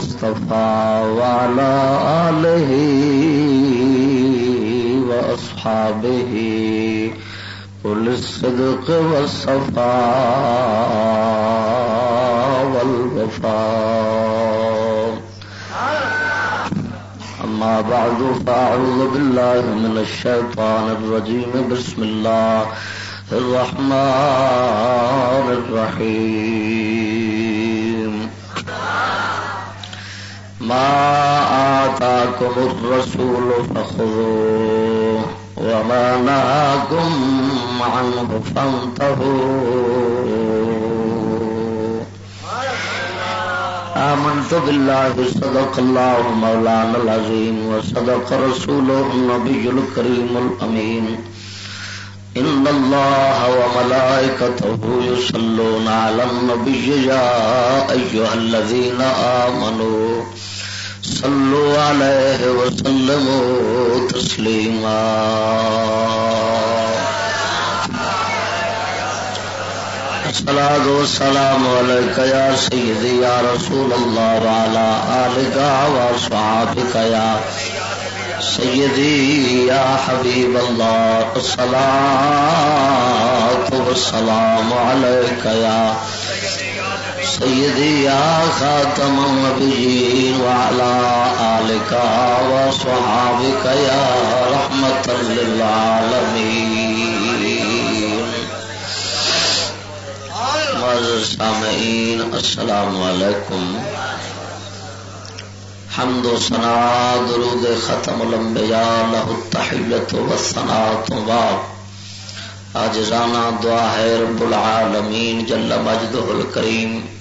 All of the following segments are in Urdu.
المصطفى وعلى آله وأصحابه قل الصدق والصفاء والوفاء. أما بعد فأعوذ بالله من الشيطان الرجيم. بسم الله الرحمن الرحيم. ما آتاكم الرسول فخذوه وما نهاكم عنه فانتهوا آمنت بالله صدق الله مولانا العظيم وصدق رسوله النبي الكريم الأمين إن الله وملائكته يصلون على النبي يا أيها الذين آمنوا صلوا عليه وسلموا تسليما الصلاة والسلام عليك يا سيدي يا رسول الله وعلى آلك وصحابك يا سيدي يا حبيب الله الصلاة والسلام عليك يا سيدي يا خاتم النبيين وعلى آلك وصحابك يا رحمة للعالمين معزز سامعين السلام عليكم حمد و سنا درود ختم الانبیاء له التحیت و سنا تو بعد آج رانا دعا ہے رب العالمین، جل مجدہ الکریم.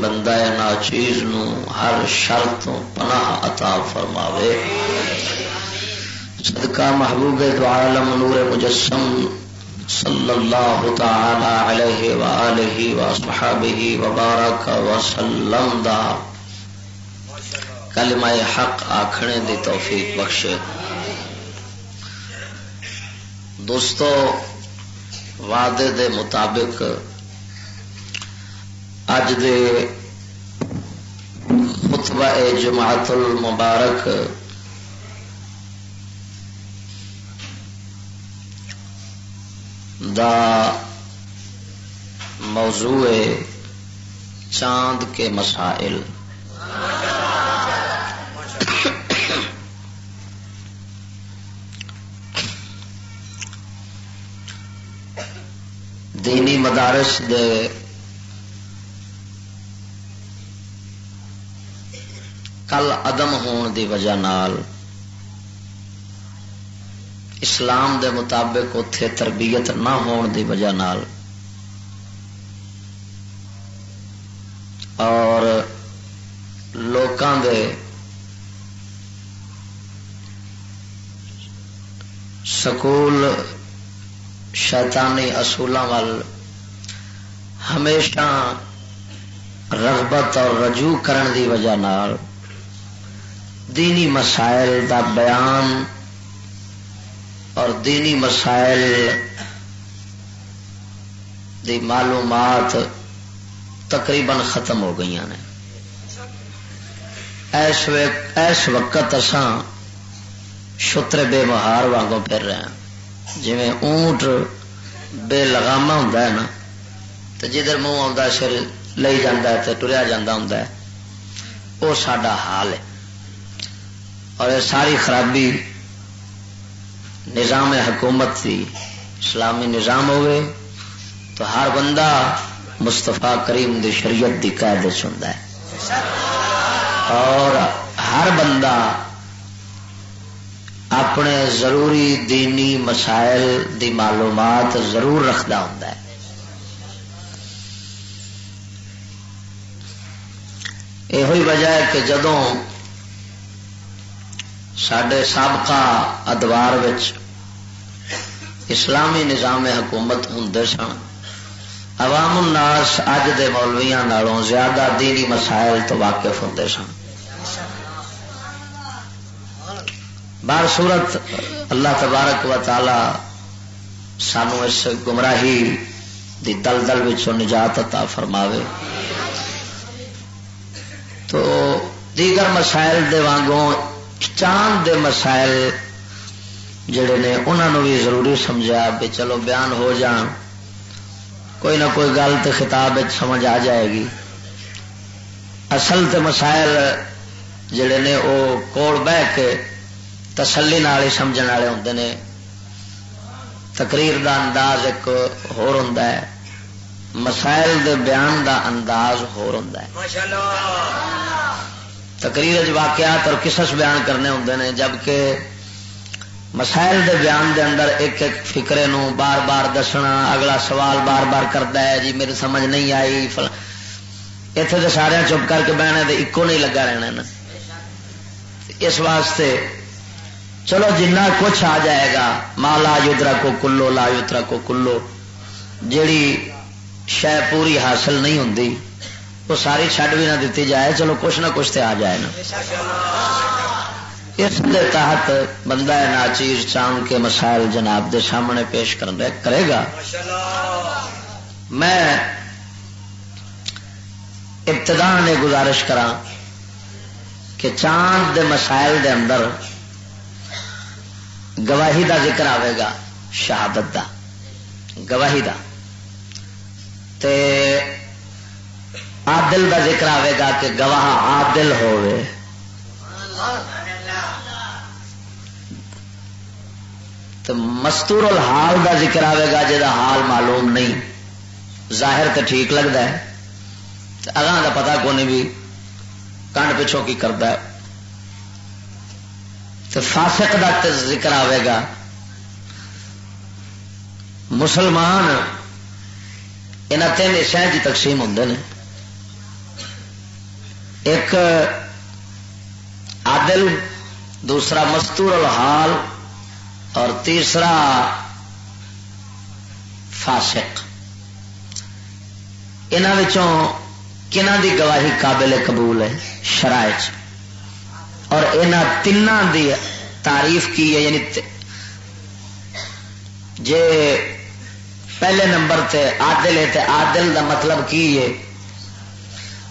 بندہ ناچیز نو ہر شرط پناہ عطا فرماوے۔ صدقہ محبوب دو عالم نور مجسم صلی اللہ تعالی علیہ وآلہ وصحابہ وبارک وسلم دا کلمہ حق آکھنے دی توفیق بخشے۔ دوستو، وعدے دے مطابق اج دے خطبہ جماعت المبارک دا موضوع چاند کے مسائل۔ دینی مدارس دے کل عدم ہون دی وجہ نال اسلام دے مطابق اتے تربیت نہ ہون دی وجہ نال اور لوکاں دے سکول شیطانی اصولوں وال ہمیشہ رغبت اور رجوع کرن دی وجہ نال دینی مسائل دا بیان اور دینی مسائل دی معلومات تقریباً ختم ہو گئی نے۔ ایس وقت اسان شتر بے مہار وانگوں پھر رہے ہیں۔ جی اونٹ بے لگاما ہوں نا تو جدھر منہ آ سر لے جا ٹریا جا ہوں وہ سڈا حال ہے۔ اور یہ ساری خرابی نظام حکومت کی اسلامی نظام ہوئے تو ہر بندہ مستفا کریم دی شریعت دی قید سنتا ہے۔ اور ہر بندہ اپنے ضروری دینی مسائل دی معلومات ضرور رکھتا ہوں یہ وجہ ہے کہ جدوں سڈے سابقہ ادوار اسلامی نظام حکومت ہوں سن عوام الناس اج دے مولویاں نالوں زیادہ دینی مسائل تو واقف ہوں سن بار صورت اللہ تبارک و تعالی سانو اس گمراہی دی دل دل نجات عطا فرماوے تو دیگر مسائل دے وانگوں چاند دے مسائل جڑے نے انہوں بھی ضروری سمجھا بھی چلو بیان ہو جان۔ کوئی نہ کوئی گل تو خطاب سمجھ آ جائے گی۔ اصل تے مسائل جڑے نے وہ کوڑ بہ کے تسلی نال ہی سمجھ والے ہوں نے۔ تقریر دا انداز ایک ہوں مسائل دے بیان دا انداز ہوں تقریر واقعات اور قصص بیان کرنے ہوں نے، جبکہ مسائل دے بیان دے اندر ایک ایک فکرے نو بار بار دسنا، اگلا سوال بار بار کرتا ہے جی میری سمجھ نہیں آئی، فل۔ اتنے تو سارے چپ کر کے بہنا تو ایکو نہیں لگا رہنا نا۔ اس واسطے چلو جنہ کچھ آ جائے گا ماں لا یوترا کو کلو، لا یوترا کو کلو، جیڑی شہ پوری حاصل نہیں ہوں وہ ساری چھڈ بھی نہ دیتی جائے۔ چلو کچھ نہ کچھ تو آ جائے نا۔ اس کے تحت بندہ ناچیر چاند کے مسائل جناب دے سامنے پیش کرے گا۔ میں ابتدا نے گزارش کرا کہ چاند دے مسائل دے اندر گواہی دا ذکر آئے گا، شہادت دا۔ گواہی دا۔ تے عادل دا ذکر آئے گا کہ گواہ عادل ہوئے تو مستور الحال دا ذکر آئے گا جا حال معلوم نہیں۔ ظاہر تو ٹھیک لگتا ہے۔ اگاں کا پتا کو نہیں بھی کنڈ پچھوں کی کرتا ہے۔ تو فاسق دا ذکر آئے گا۔ مسلمان یہاں تین حصے کی تقسیم ہوں نے۔ ایک عادل، دوسرا مستور الحال، اور تیسرا فاسق۔ کنہ دی گواہی قابل قبول ہے؟ شرائط اور یہاں تین دی تعریف کی ہے؟ یعنی جے پہلے نمبر تے عادل ہے تے عادل دا مطلب کی ہے؟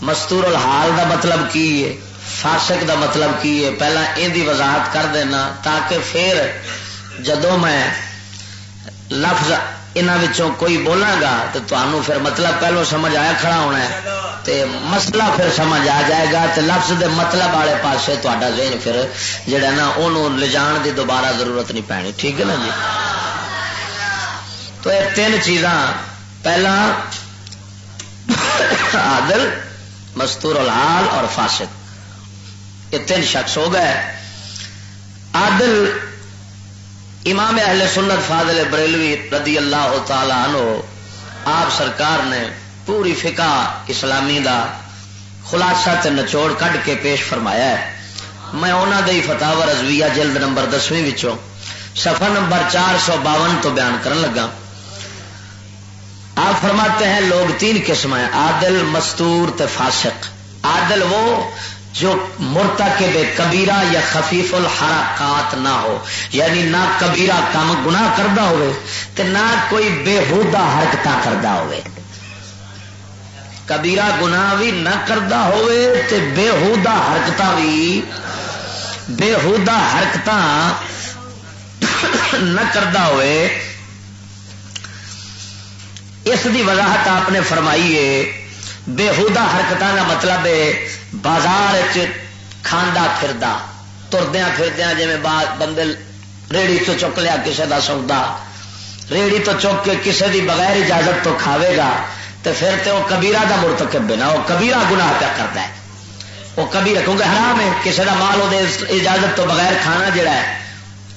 مستور الحال دا مطلب کی ہے؟ فاسق دا مطلب کی ہے؟ پہلا یہ وضاحت کر دینا تاکہ پھر جدو میں لفظ انہوں کوئی بولاں گا تو تمہوں پھر مطلب پہلو سمجھ آیا کھڑا ہونا ہے۔ تے مسئلہ پھر سمجھ آ جائے گا تے لفظ دے مطلب والے پاسے تا ذہن پھر جڑا نا انہوں لے جان دی دوبارہ ضرورت نہیں پینی۔ ٹھیک ہے نا جی؟ تو یہ تین چیزاں۔ پہلا، عادل مستور الحال اور فاسد۔ یہ تین شخص ہو گئے۔ عادل امام اہل سنت فاضل بریلوی رضی اللہ تعالی عنہ، آپ سرکار نے پوری فقہ اسلامی دا خلاصہ تے نچوڑ کڈ کے پیش فرمایا ہے۔ میں انہوں نے فتح رضویہ جلد نمبر دسویں سفر نمبر چار سو باون تو بیان کرن لگا۔ آپ فرماتے ہیں لوگ تین قسم ہیں، عادل، مستور، تے فاسق۔ عادل وہ جو مرتا کے بے کبیرہ یا خفیف الحرکات نہ ہو یعنی نہ کبیرہ کام گنا کرتا ہوئے، تے نہ کوئی بےحودہ حرکت کرتا ہوئے۔ کبیرہ گنا بھی نہ کرتا ہوئے، تے بےحودہ حرکت بھی، بےحودہ حرکت نہ کرتا ہوئے۔ اس دی وضاحت آپ نے فرمائی ہے بےحودہ حرکت کا مطلب ہے بازار کھانا پھردا تردیا پھردیا جی بندے ریڑی تو چک لیا کسی کا سودا ریڑی تو چک کے کسی دی بغیر اجازت تو کھاوے گا تو پھر تو وہ کبیرا کا مرتکب نا وہ کبیرا گنا پیا کرتا ہے۔ وہ کبھی کیونکہ حرام ہے کسی کا مال وہ اجازت تو بغیر کھانا جڑا ہے،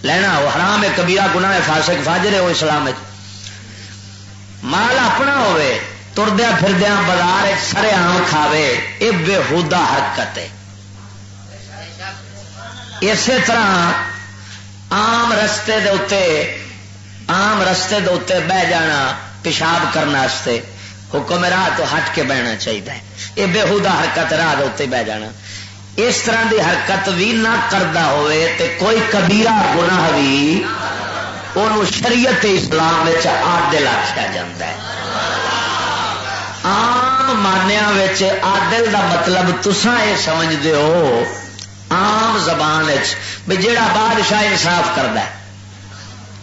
لینا وہ حرام ہے کبیرا گنا ہے، فاسق فاجر ہے وہ اسلام ہے۔ مال اپنا ہوئے تردیا پھردیا بازار سرے آم کھاوے یہ بےحدا حرکت ہے۔ اسی طرح آم رستے دے اتے آم رستے دے اتے بہ جانا پیشاب کرنے حکم راہ تو ہٹ کے بہنا چاہیے یہ بےحدا حرکت راہ دے بہ جانا۔ اس طرح دی حرکت بھی نہ کرتا ہوئے تے کوئی کبیرہ گناہ بھی وہ شریعت اسلام آدل آخیا جا آم مانیا آدل دا مطلب تسا یہ سمجھتے ہو آم زبان بھی جڑا بادشاہ انصاف کرتا ہے۔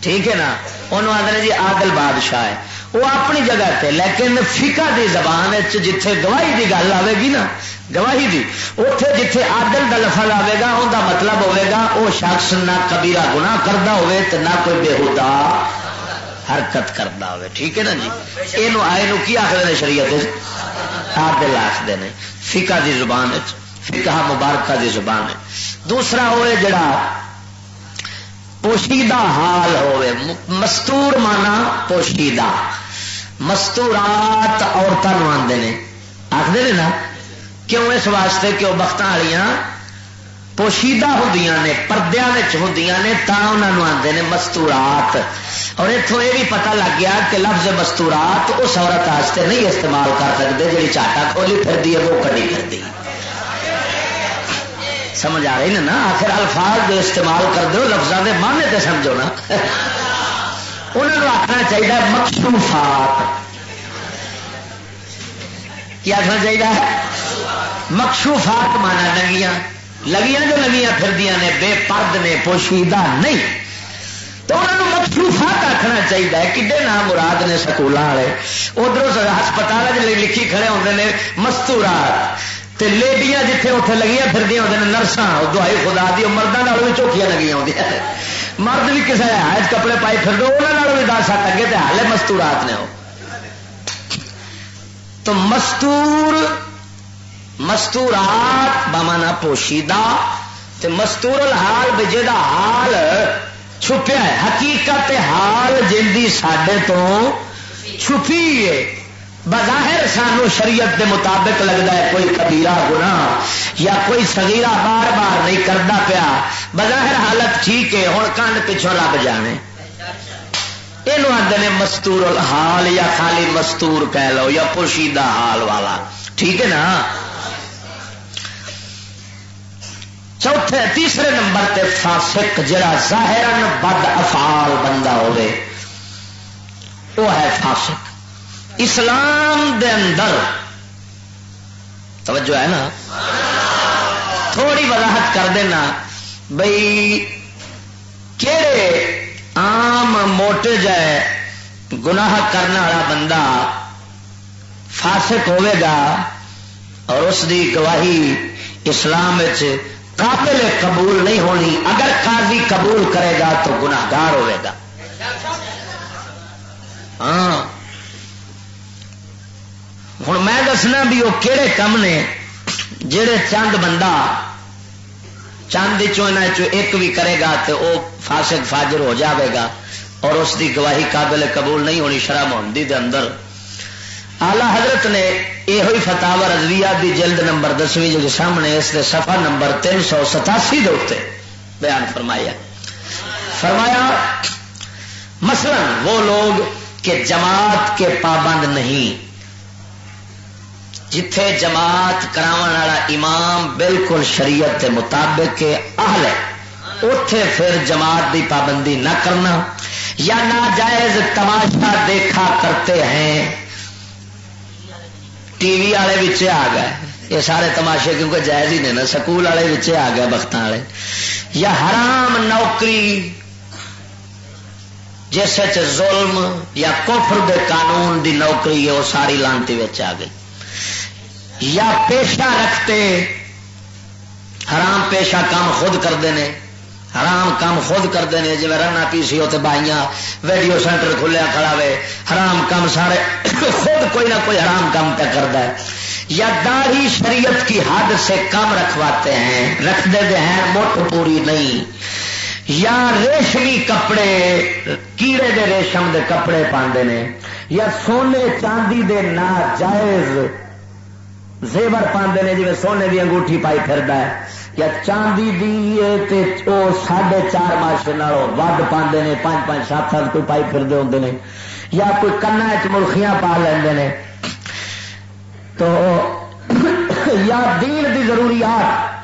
ٹھیک ہے نا؟ انہوں آدھے جی آدل بادشاہ ہے۔ وہ اپنی جگہ تے، لیکن فکا دی زبان جتھے گواہی دی گل آئے گی نا گواہی دی۔ اتے جتھے آدل کا لفظ آئے گا ان کا مطلب ہوئے گا وہ شخص نہ کبیرا گنا کرتا ہوئے تو نہ کوئی بےحدا حرکت کرتا ہوئے ٹھیک ہے نا جی؟ یہ آئے کی آخر نے شریعت آدل آخر نے۔ فکا دی زبان فکا مبارکہ دی زبان ہے دوسرا ہوئے جڑا پوشیدہ حال ہوئے مستور مانا پوشیدہ۔ مستورات عورتوں آتے ہیں آخر نا کیوں اس واسطے کہ وہ بخت والیاں پوشیدہ ہوں نے پردیا ہوں نے، تا انہوں آتے ہیں مستورات۔ اور اتوں یہ بھی پتا لگ گیا کہ لفظ مستورات اس عورت واسطے نہیں استعمال کر سکتے جی چاٹا کھولی پھر وہ کڑی پھر سمجھ آ رہی نا آخر الفاظ جو استعمال کر دو لفظوں کے مانے تے سمجھو نا۔ انہوں نے آخنا چاہیے مخصوفات کیا آخنا چاہیے مخصوفات مانا لگیاں۔ لگیاں جو لگیاں پھر نے، بے پرد نے، پوشیدہ نہیں۔ تو انہوں نے مخصوفات آخنا چاہیے کھے نام مراد نے سکول والے؟ ادھر ہسپتال لکھی کھڑے ہوتے ہیں مستورات۔ تے لیڈیاں جتنے اتنے لگیاں پھر ہوتے ہیں نرساں۔ دہائی خدا دی مردوں بھی چوکیاں لگی ہوتی مرد بھی کسی حج کپڑے پائی پھر دو انہوں بھی دس سات اگے تو ہالے مستورات نے تو مستور مستورات بمانا پوشیدہ، تے مستور الحال بجے دا حال چھپیا ہے، حقیقت حال جلدی سڈے تو چھپی ہے۔ بظاہر سانو شریعت دے مطابق لگتا ہے کوئی کبیرہ گنا یا کوئی سگیرا بار بار نہیں کرتا پیا۔ بظاہر حالت ٹھیک ہے ہوں کنڈ پچھوں لگ جانے۔ یہ آدھے مستور حال یا خالی مستور کہہ لو یا پوشیدہ حال والا۔ ٹھیک ہے نا؟ چوتھے تیسرے نمبر تے فاسق جڑا ظاہر بد افعال بندہ ہوئے وہ ہے فاسق۔ اسلام دے اندر، توجہ ہے نا؟ تھوڑی وضاحت کر دینا بھائی کہڑے آم موٹے جائے گناہ کرنے والا بندہ فاسق ہوئے گا اور اس دی گواہی اسلام قابل قبول نہیں ہونی، اگر قاضی قبول کرے گا تو گناگار ہوئے گا۔ ہاں۔ ہوں میں دسنا بھی وہ کہڑے کم نے جہے چند بندہ چند ایک بھی کرے گا تو وہ فاسق فاجر ہو جاوے گا اور اس کی گواہی قابل قبول نہیں ہونی شرح محمدی دے اندر۔ آلہ حضرت نے یہ ہوئی فتح رضویہ دی جلد نمبر دسویں جو سامنے اس دے صفحہ نمبر تین سو ستاسی دے بیان فرمایا۔ فرمایا، مثلا وہ لوگ کہ جماعت کے پابند نہیں، جتھے جماعت کراون والا امام بالکل شریعت کے مطابق اہل ہے اتے پھر جماعت دی پابندی نہ کرنا یا ناجائز تماشا دیکھا کرتے ہیں۔ ٹی وی والے آ گئے۔ یہ سارے تماشے کیونکہ جائز ہی نہیں نا، سکول والے آ گئے بخت والے۔ یا حرام نوکری، جس ظلم یا کفر دے قانون دی نوکری ہے وہ ساری لانتی آ گئی۔ یا پیشہ رکھتے، حرام پیشہ کام خود کرتے ہیں حرام کام خود کرتے ہیں جی رنا پی سی اتنے بائیاں، ویڈیو سینٹر کھلیا کھڑا وے، حرام کام سارے خود کوئی نہ کوئی حرام کام پہ کرتا ہے۔ یا داڑھی شریعت کی حد سے کم رکھواتے ہیں، رکھ دیتے ہیں موٹ پوری نہیں۔ یا ریشمی کپڑے، کیڑے دے ریشم دے کپڑے پاندے نے۔ یا سونے چاندی دے ناجائز زیور پاندے نے جی سونے دی انگوٹھی پائی پھردا ہے۔ یا چاندی دی تے او ساڑھے چار ماشے نالو ود پاندے نے، پانچ پانچ سات سات کوئی پائی پھردے ہوندے نے۔ یا کوئی کنا چ ملخیاں پا لیندے نے۔ تو یا دین دی ضروریات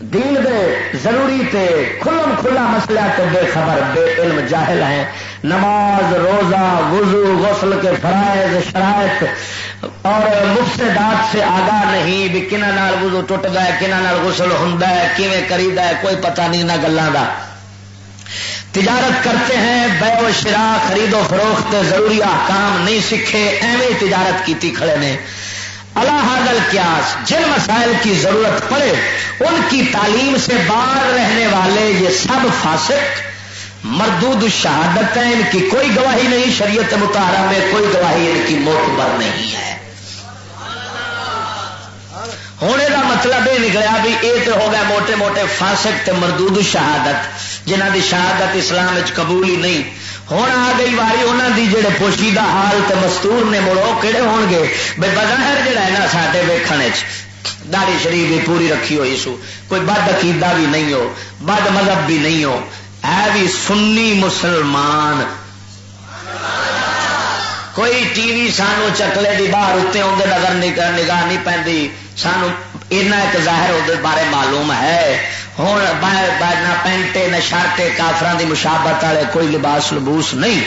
دین دے ضروری تے کھلم کھلا مسئلہ تو بے خبر، بے علم جاہل ہیں۔ نماز، روزہ، وضو، غسل کے فرائض، شرائط۔ اور مفسدات سے آگاہ نہیں، بھی کنہ نال وضو ٹوٹتا ہے کنہ نال غسل ہوں کیویں کریدا ہے، کوئی پتہ نہیں نہ گلوں کا تجارت کرتے ہیں بے و شرا خرید و فروخت ضروری احکام نہیں سیکھے، ایویں تجارت کیتی کھڑے نے۔ اللہ حاضل کیاس جن مسائل کی ضرورت پڑے، ان کی تعلیم سے باہر رہنے والے یہ سب فاسق مردود شہادت ہیں ان کی کوئی گواہی نہیں، شریعت متحرہ میں کوئی گواہی ان کی موت بر نہیں ہے۔ ہونے کا مطلب یہ نکلا بھی یہ تو ہو گیا موٹے موٹے فاسق تے مردود شہادت جنہ دی شہادت اسلام قبول ہی نہیں ہوں آ گئی واری انہوں دی جڑے پوشیدہ حال تے مستور نے مڑو کہڑے ہون گے بھائی بظاہر جڑا ہے نا سارے ویکن داڑی شریف بھی پوری رکھی ہوئی سو کوئی بد عقیدہ بھی نہیں ہو بد مذہب بھی نہیں ہو ہے بھی سنی مسلمان کوئی ٹی وی سانو چکلے دی باہر اتنے آدھے نظر نگاہ نہیں پی سانو اینا ایک ظاہر وہ بارے معلوم ہے ہوں نہ پینٹے نہ شرٹے کافران دی مشابت والے کوئی لباس لبوس نہیں۔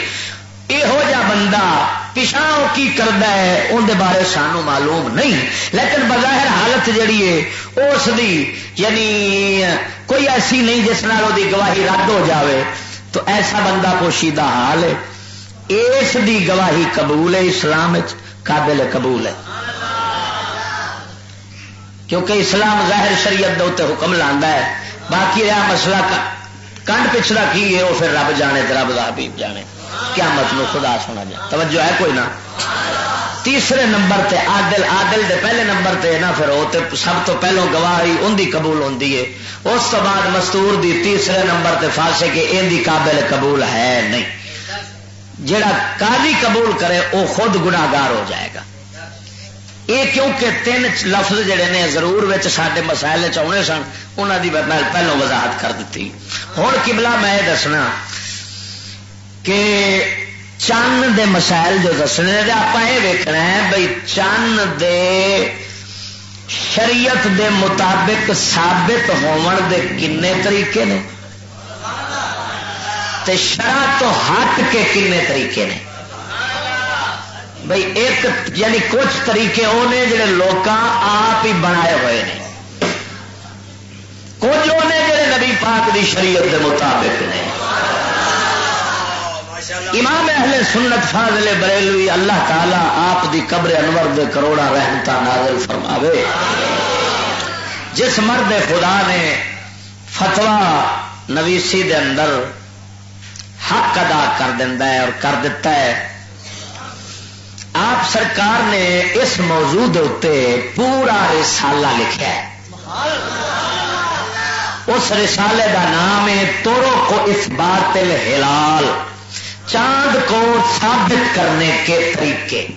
یہو جا بندہ پچھا کی کرتا ہے اندر بارے سانو معلوم نہیں۔ لیکن بظاہر حالت جڑی ہے، اس دی یعنی کوئی ایسی نہیں جس نال وہ گواہی رد ہو جاوے۔ تو ایسا بندہ پوشیدہ حال ہے۔ اس دی گواہی قبول ہے، اسلام قابل قبول ہے۔ کیونکہ اسلام ظاہر شریعت دے حکم لانا ہے۔ باقی رہا مسئلہ کنڈ پچھلا کی ہے، وہ پھر رب جانے تو رب حبیب جانے۔ کیا مطلب خدا سونا جائے۔ توجہ ہے کوئی نہ؟ تیسرے نمبر تے عادل عادل دے پہلے نمبر تے نا، پھر وہ سب تو پہلو گواہی ان دی قبول ہوتی ہے۔ اس تو بعد مستور دی تیسرے نمبر تے فاسے کہ ان دی قابل قبول ہے نہیں۔ جڑا قاضی قبول کرے، وہ خود گناگار ہو جائے گا۔ یہ کیونکہ تین لفظ جڑے نے ضرور سارے مسائل چنے سن انہوں کی پہلو وضاحت کر دیتی ہوں کبلا میں یہ دسنا کہ چند دے مسائل جو دسنے آپ یہ ویکنا ہے بھائی چند دے شریعت دے مطابق ثابت ہون دے کنے طریقے نے؟ تے شرح تو ہٹ کے کنے طریقے نے؟ بھائی ایک یعنی کچھ طریقے وہ نے جڑے لوگ آپ ہی بنائے ہوئے ہیں کچھ وہ نے جڑے نبی پاک دی شریعت دے مطابق نے۔ امام اہل سنت فاضل بریلوی اللہ تعالی آپ دی قبر انور دے کروڑا رحمتا نازل فرماوے۔ جس مرد خدا نے فتوا نویسی دے اندر حق ادا کر دینا ہے اور کر دیتا ہے۔ آپ سرکار نے اس موضوع اتنے پورا رسالہ لکھا ہے۔ اس رسالے کا نام ہے تورو کو اس بات ہلال۔ چاند کو ثابت کرنے کے طریقے۔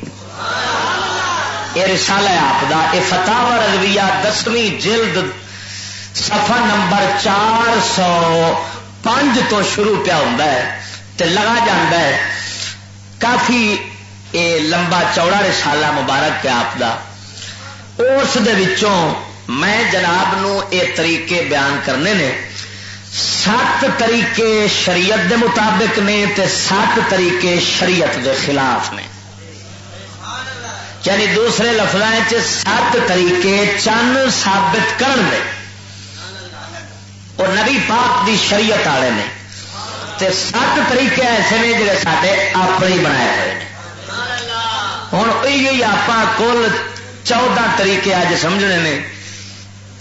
یہ رسالہ ہے آپ کا یہ فتح رضویہ دسویں جلد سفر نمبر چار سو پانچ تو شروع پیا ہوں لگا جا کافی یہ لمبا چوڑا رسالہ مبارک پہ آپ کا اس میں جناب نو یہ طریقے بیان کرنے نے۔ سات طریقے شریعت دے مطابق نے تے سات طریقے شریعت دے خلاف نے۔ یعنی دوسرے لفظ سات طریقے چند ثابت کرن اور نبی پاک دی شریعت والے نے۔ تے سات طریقے ایسے نے جڑے سارے اپنے بنائے ہوئے ہیں ہوں یہ آپ کل چودہ طریقے اج سمجھنے نے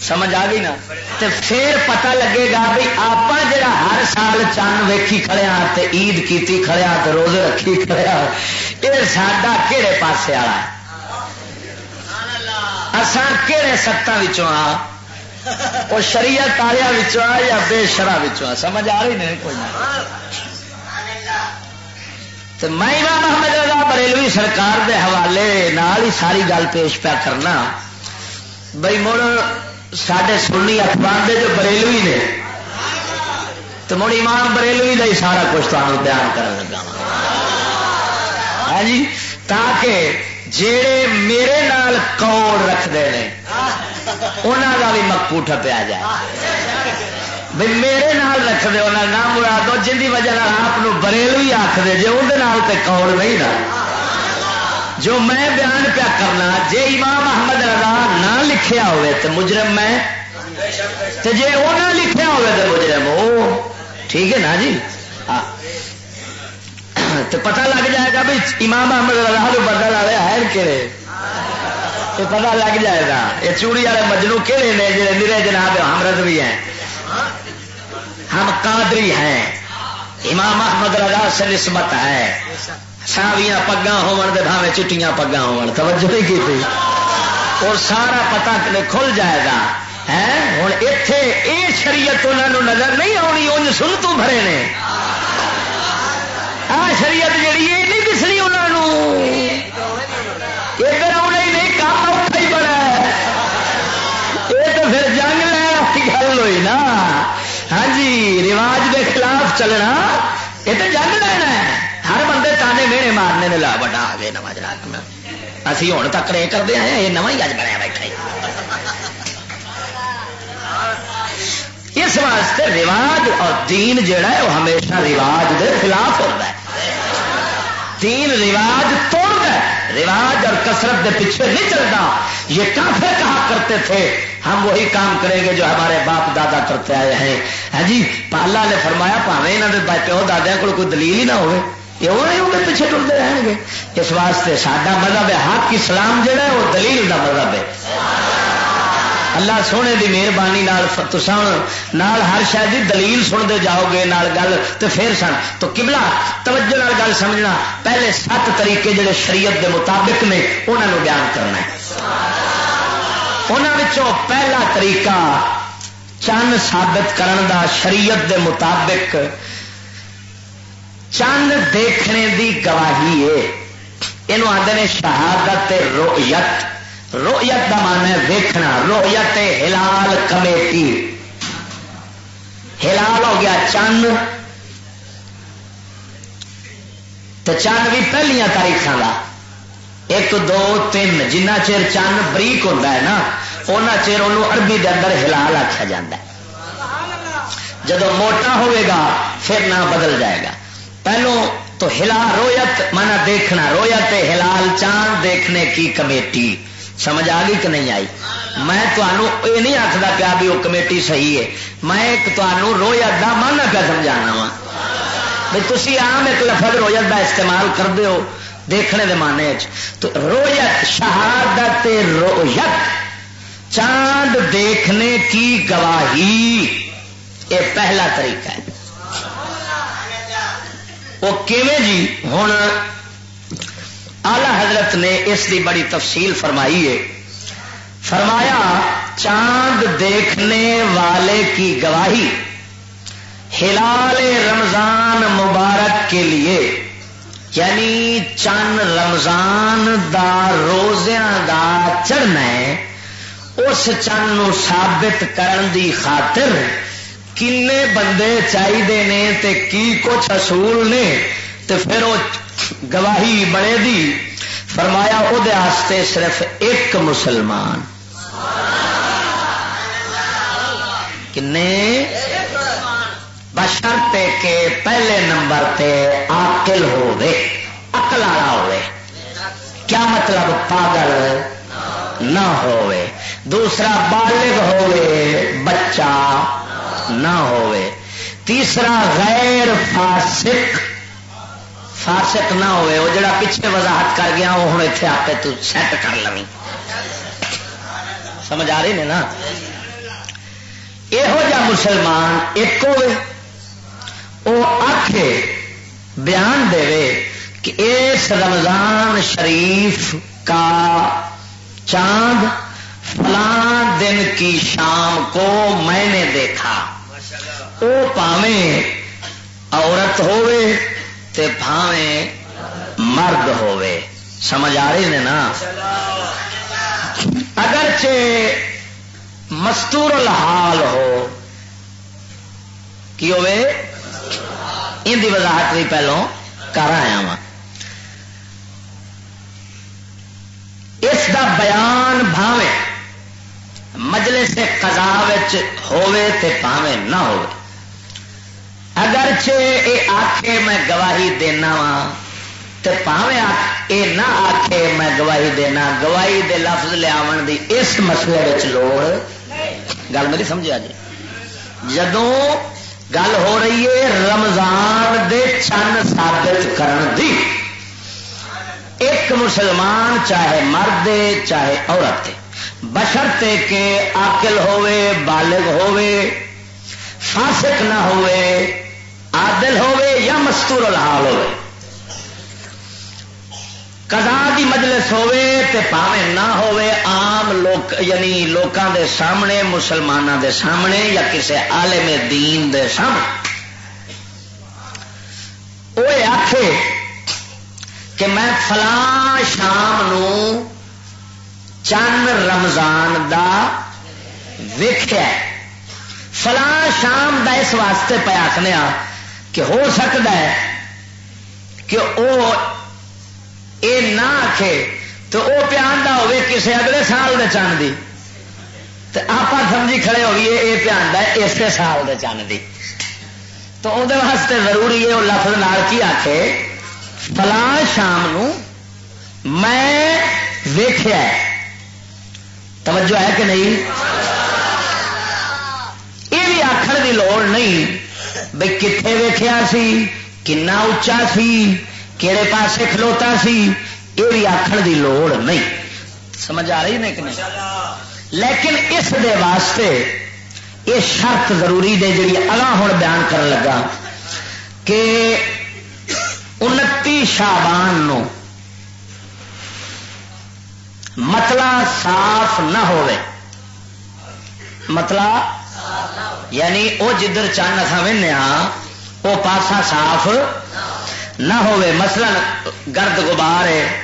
سمجھ آ گئی نا تو پھر پتہ لگے گا بھی آپ جا ہر سال چند ویکھی کھڑیا تے عید کیتی کھڑیا تے روزے رکھی کھڑیا یہ ساڈا کہڑے پاسے والا ہے اسان کہڑے ستوں آ وہ شریعت آیا آ یا بے شرح سمجھ آ رہی نہیں کوئی نہ تو میں امام محمد رضا بریلوی سرکار دے حوالے نال ہی ساری گل پیش پیا کرنا۔ بھائی مڑ سڈے سنی اخبار دے جو بریلوی نے، تو مڑ امام بریلوی کا ہی سارا کچھ تمہیں بیان کر لگا ہاں جی تاکہ جڑے میرے نال کوڑ رکھتے ہیں انہوں کا بھی مکو ٹپیا جائے۔ بھائی میرے نال رکھ دے انہیں نہ مرادو جن کی وجہ آپ بریلوی آخر جی اندر کوڑ نہیں نا۔ جو میں بیان پیا کرنا، جے امام احمد رضا نہ لکھیا ہوئے تو مجرم میں تو جے وہ نہ لکھیا ہوئے تو مجرم وہ ٹھیک ہے نا جی؟ تو پتہ لگ جائے گا بھی امام احمد رضا جو بدل والے ہے کہڑے تو پتہ لگ جائے گا، یہ چوڑی والے مجنو کہڑے نے جی میرے جناب ہمرد بھی ہیں؟ ہم قادری ہیں۔ امام احمد رضا سے نسبت ہے۔ ساویاں پگا ہوے چٹیاں پگا توجہ نہیں کی تھی؟ اور سارا پتا کھل جائے گا۔ ہوں اتے یہ شریعت انہوں نظر نہیں آنی ان سن بھرے نے۔ آ شریعت جیڑی یہ نہیں دسنی انہوں ادھر آنے نہیں کام اوکھا ہی بڑا یہ تو پھر جنگ لے گل ہوئی نا۔ ہاں جی رواج کے خلاف چلنا یہ تو جنگ لینا ہے ہر بندے تانے میڑے مارنے نے لا بڑا آ گئے نواں جناب اسی ہوں تک رے کرتے آئے یہ نواں ہی اج بنیا بیٹھا اس واسطے رواج اور دین جڑا ہے وہ ہمیشہ رواج کے خلاف ہوتا ہے دین رواج توڑ رواج اور کثرت کے پیچھے نہیں چلتا۔ یہ کافر کہا کرتے تھے۔ ہم وہی کام کریں گے جو ہمارے باپ دادا کرتے آئے ہیں۔ ہاں جی پالا نے فرمایا، پاوے یہاں کے پیو دادا کو کوئی دلیل ہی نہ ہوئے۔ یہ پیچھے ٹرتے رہیں گے۔ اس واسطے ساڈا مذہب ہے، حق اسلام جہا ہے، وہ دلیل کا مذہب ہے۔ اللہ سونے دی مہربانی نال ہر شاید دی دلیل سنتے جاؤ گے نال گل تو پھر سن تو کملا توجہ نال گل سمجھنا، پہلے سات طریقے جڑے شریعت دے مطابق نے انہوں بیان کرنا ہے۔ انہوں پہلا طریقہ چند ثابت کرن دا شریعت دے مطابق چند دیکھنے دی گواہی ہے۔ یہ آدھے شہادت رویت رویت کا مان ہے دیکھنا رویت ہلال کمیٹی۔ ہلال ہو گیا چند۔ تو چند بھی پہلیا تاریخ کا ایک دو، تین۔ جنہ چر چند بریک ہوتا ہے نا ان چر ان عربی کے اندر ہلال آخیا جا جب موٹا ہوئے گا، پھر نہ بدل جائے گا۔ پہلو تو ہلا رویت مانا دیکھنا۔ رویت ہلال چاند دیکھنے کی کمیٹی۔ سمجھ آ گئی کہ نہیں آئی؟ میں تمہوں یہ نہیں آخر پیا بھی وہ کمیٹی صحیح ہے۔ میں ایک تمہوں رویت کا مانا پہ سمجھانا وا۔ بھائی تھی آم ایک لفظ رویت کا استعمال کر ہو دیکھنے کے معنی تو رویت شہادت رویت چاند دیکھنے کی گواہی، یہ پہلا طریقہ ہے۔ وہ جی؟ ہوں آلہ حضرت نے اس کی بڑی تفصیل فرمائی ہے۔ فرمایا، چاند دیکھنے والے کی گواہی، ہلال رمضان مبارک کے لیے یعنی چند رمضان دا روزیاں دا چڑھنا ہے، اس چند نو ثابت کرن دی خاطر کنے بندے چاہیے نے تے کی کچھ اصول نے، تے پھر وہ گواہی بڑے دی۔ فرمایا وہ صرف ایک مسلمان۔ کنے؟ بشرتے کے پہلے نمبر تے آکل ہوئے اکل والا کیا مطلب پاگل نہ ہوئے دوسرا بالغ ہوئے بچہ نہ ہوئے تیسرا غیر فاسق فاسق نہ ہوئے، وہ جڑا پیچھے وضاحت کر گیا، وہ ہوں اتنے آپ تو سیٹ کر لو سمجھ آ رہی نے نا؟ یہو جا مسلمان ایک ہوئے وہ آخ بیان دے کہ اس رمضان شریف کا چاند فلاں دن کی شام کو میں نے دیکھا۔ وہ پاویں عورت ہوے تے بھاویں مرد ہوئے سمجھ آ رہی نے نا؟ اگرچہ مستور الحال ہو، کی ہوئے ان دی وضاحت بھی پہلو کر آیا وا اس دا بیان بھاوے مجلے سے کزا ہوے تے پاوے نہ ہو اگرچہ یہ آخے میں گواہی دینا وا تو پاوے اے نہ آخے میں گواہی دینا، گواہی دے لفظ لیا دی اس مسئلے لوڑ۔ گل میری سمجھا جی جدوں گل ہو رہی ہے رمضان دے چند ثابت کرن دی، ایک مسلمان چاہے مرد چاہے عورت بشرتے کہ آکل ہوئے بالغ ہوئے فاسق نہ ہوئے، عادل ہوئے یا مستور الحال ہوئے۔ کدا دی مجلس ہوئے تے پاوے نہ ہوئے، عام لوک یعنی لوکاں دے سامنے مسلمانوں دے سامنے یا کسی عالم دین دے سامنے۔ وہ آخے کہ میں فلاں شام نو چند رمضان دا ویخیا فلاں شام دا اس واسطے پہ آخنے کہ ہو سکتا ہے کہ وہ یہ نہ آخے تو وہ پیان کا ہوے کسی اگلے سال دے چند دی۔ تو آپ سمجھی کھڑے ہوئیے یہ پیان ہے اسے سال دے چند دی۔ تو وہ واسطے ضروری ہے وہ لفظ نال کی آخے فلاں شام نو میں ویخیا توجہ ہے کہ نہیں؟ کی لوڑ نہیں. بھائی کتنے ویخیا سی؟ کنا اچا سی؟ کہڑے پاس کھلوتا سی؟ یہ بھی آخر کی لوڑ نہیں. سمجھ آ رہی نہیں؟ لیکن اس دے واسطے یہ شرط ضروری دے جی اگاں ہوں بیان کر لگا کہ انتی شابان نو متلا صاف نہ ہوئے متلا یعنی وہ جدھر چند اصا ہاں وہ پاسا صاف نہ ہوئے مثلا گرد گبار ہے۔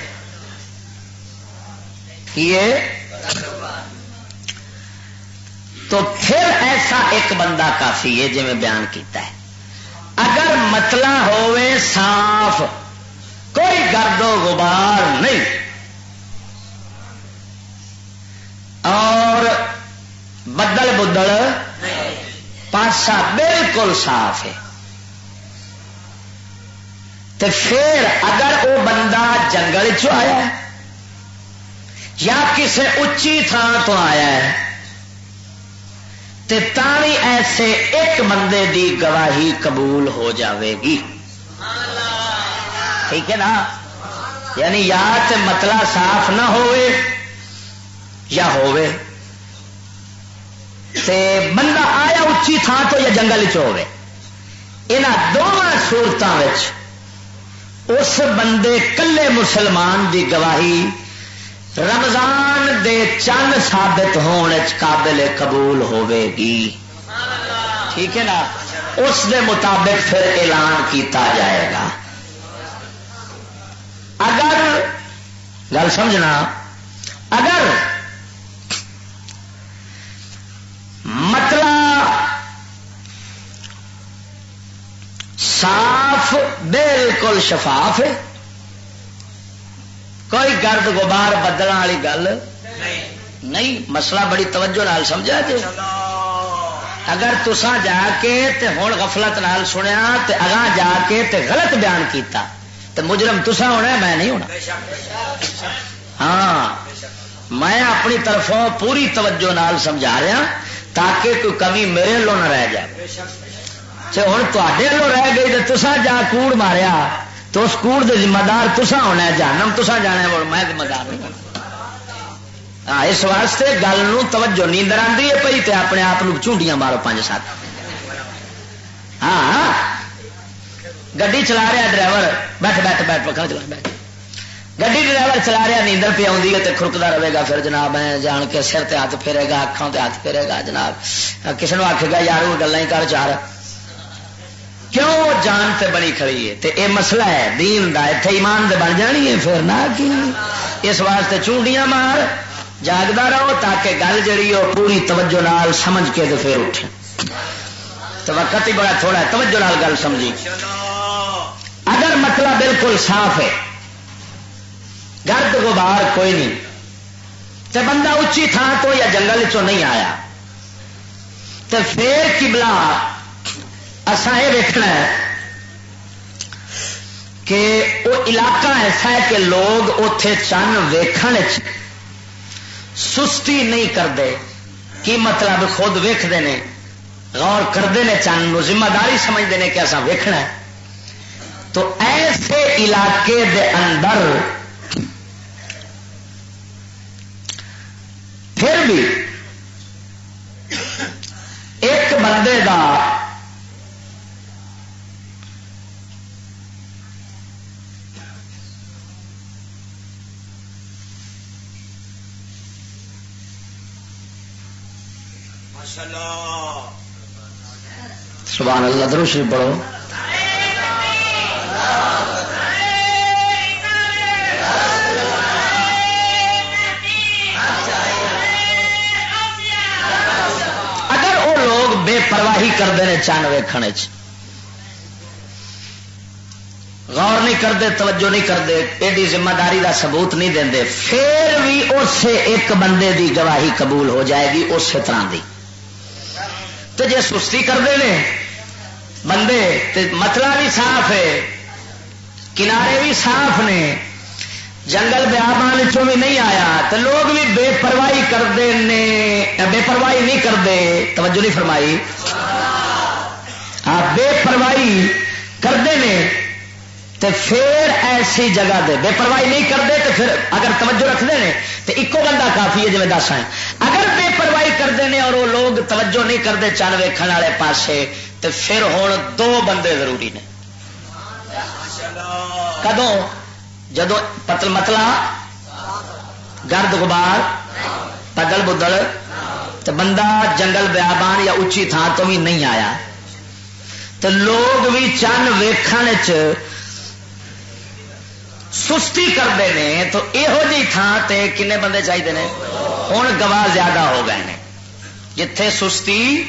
تو پھر ایسا ایک بندہ کافی ہے جی میں بیان کیتا ہے۔ اگر متلا ہوئے صاف، کوئی گرد و غبار نہیں۔ اور بدل بدل پاسا بالکل صاف ہے۔ تو پھر اگر وہ بندہ جنگل چیا یا کسی اچھی تھان تو آیا ہے تاری ایسے ایک بندے دی گواہی قبول ہو جاوے گی۔ ٹھیک ہے نا؟ یعنی یا تو متلا صاف نہ ہوئے یا ہوئے۔ تے بندہ آیا اچھی تھان تو یا جنگل چاہ دونوں صورتوں اس بندے کلے مسلمان دی گواہی رمضان دے چند ثابت ہونے قابل قبول ہوے گی۔ ٹھیک ہے نا؟ اس دے مطابق پھر اعلان کیتا جائے گا۔ اگر، گل سمجھنا، اگر مطلب صاف، بالکل شفاف ہے۔ کوئی گرد غبار بدل والی گل نہیں، مسئلہ بڑی توجہ نال سمجھا جی۔ اگر تسا جا کے تے ہوں غفلت نال سنیا تے اگاں جا کے تے غلط بیان کیتا، تے مجرم تسا ہونا میں نہیں ہونا۔ ہاں میں اپنی طرفوں پوری توجہ نال سمجھا رہا تاکہ کوئی کمی میرے لو نہ رہ جائے۔ ہوں تے رہ گئی تو تسا جا کوڑ ماریا تو اس کوڑ دے ذمہ دار تسا ہونا جانم تسا جانا میں ذمہ دار ہوں ہاں اس واسطے گل نو توجہ نیندر آتی ہے پی تے اپنے آپ چونڈیاں مارو پانچ سات ہاں گڈی چلا رہا ڈرائیور بیٹھ بیٹھ بیٹھ پکا چلا بیٹھ گڈی ڈرائیور چلا رہا نیندر پہ آؤں ہے کھڑکتا رہے گا پھر جناب جان کے سر تے ہاتھ پھیرے گا اکھان تے ہاتھ پھیرے گا جناب کسی نے آخے گا یار وہ گلا کر چار کیوں جان تے بنی کھڑی ہے؟ تے اے مسئلہ ہے، دین دا اتنے ایمان دے بن جانی ہے، پھر نہ کی؟ اس واسطے چونڈیاں مار جاگتا رہو تاکہ گل جڑی ہو پوری توجہ نال سمجھ کے تو پھر اٹھے۔ تو وقت ہی بڑا تھوڑا ہے، توجہ نال گل سمجھی۔ اگر مطلب بالکل صاف ہے، گرد غبار کوئی نہیں۔ تو بندہ اچھی تھان تو یا جنگل چو نہیں آیا؟ تو پھر کبلا اسا یہ دیکھنا ہے کہ وہ علاقہ ایسا ہے کہ لوگ اتے چن ویکھن سستی نہیں کرتے کی مطلب خود ویختے ہیں غور کرتے ہیں چند ذمہ داری سمجھتے ہیں کہ اصا ویکھنا ہے۔ تو ایسے علاقے دے اندر پھر بھی ایک بندے کا سبحان اللہ دروشری پڑھو۔ اگر وہ لوگ بے پرواہی کرتے ہیں چند ویکن غور نہیں کرتے، توجہ نہیں کرتے، ایڈی ذمہ داری کا ثبوت نہیں دے پھر بھی اس ایک بندے دی گواہی قبول ہو جائے گی اس طرح کی تو جی سستی کرتے ہیں بندے متلا بھی صاف ہے، کنارے بھی صاف نے، جنگل بیابان چو بھی نہیں آیا تو لوگ بھی بے پرواہی کرتے بے پرواہی نہیں کرتے توجہ نہیں فرمائی۔ آپ بے پرواہی کرتے ہیں تو پھر ایسی جگہ دے، بے پرواہی نہیں کرتے تو پھر اگر توجہ رکھتے ہیں تو ایکو بندہ کافی ہے جی میں دس ہے اگر بے پرواہی کرتے ہیں اور وہ لوگ توجہ نہیں کرتے چن ویکن والے پاسے تو پھر ہوں دو بندے ضروری نے۔ کدو جدو پتل متلا، گرد غبار، پگل بدل تو بندہ جنگل بیابان یا اچھی تھان تو بھی نہیں آیا۔ تو لوگ بھی چن ویکھن سستی کرتے ہیں تو یہو جی تھان تے کنے بندے چاہیے ہوں گواہ زیادہ ہو گئے ہیں جتھے سستی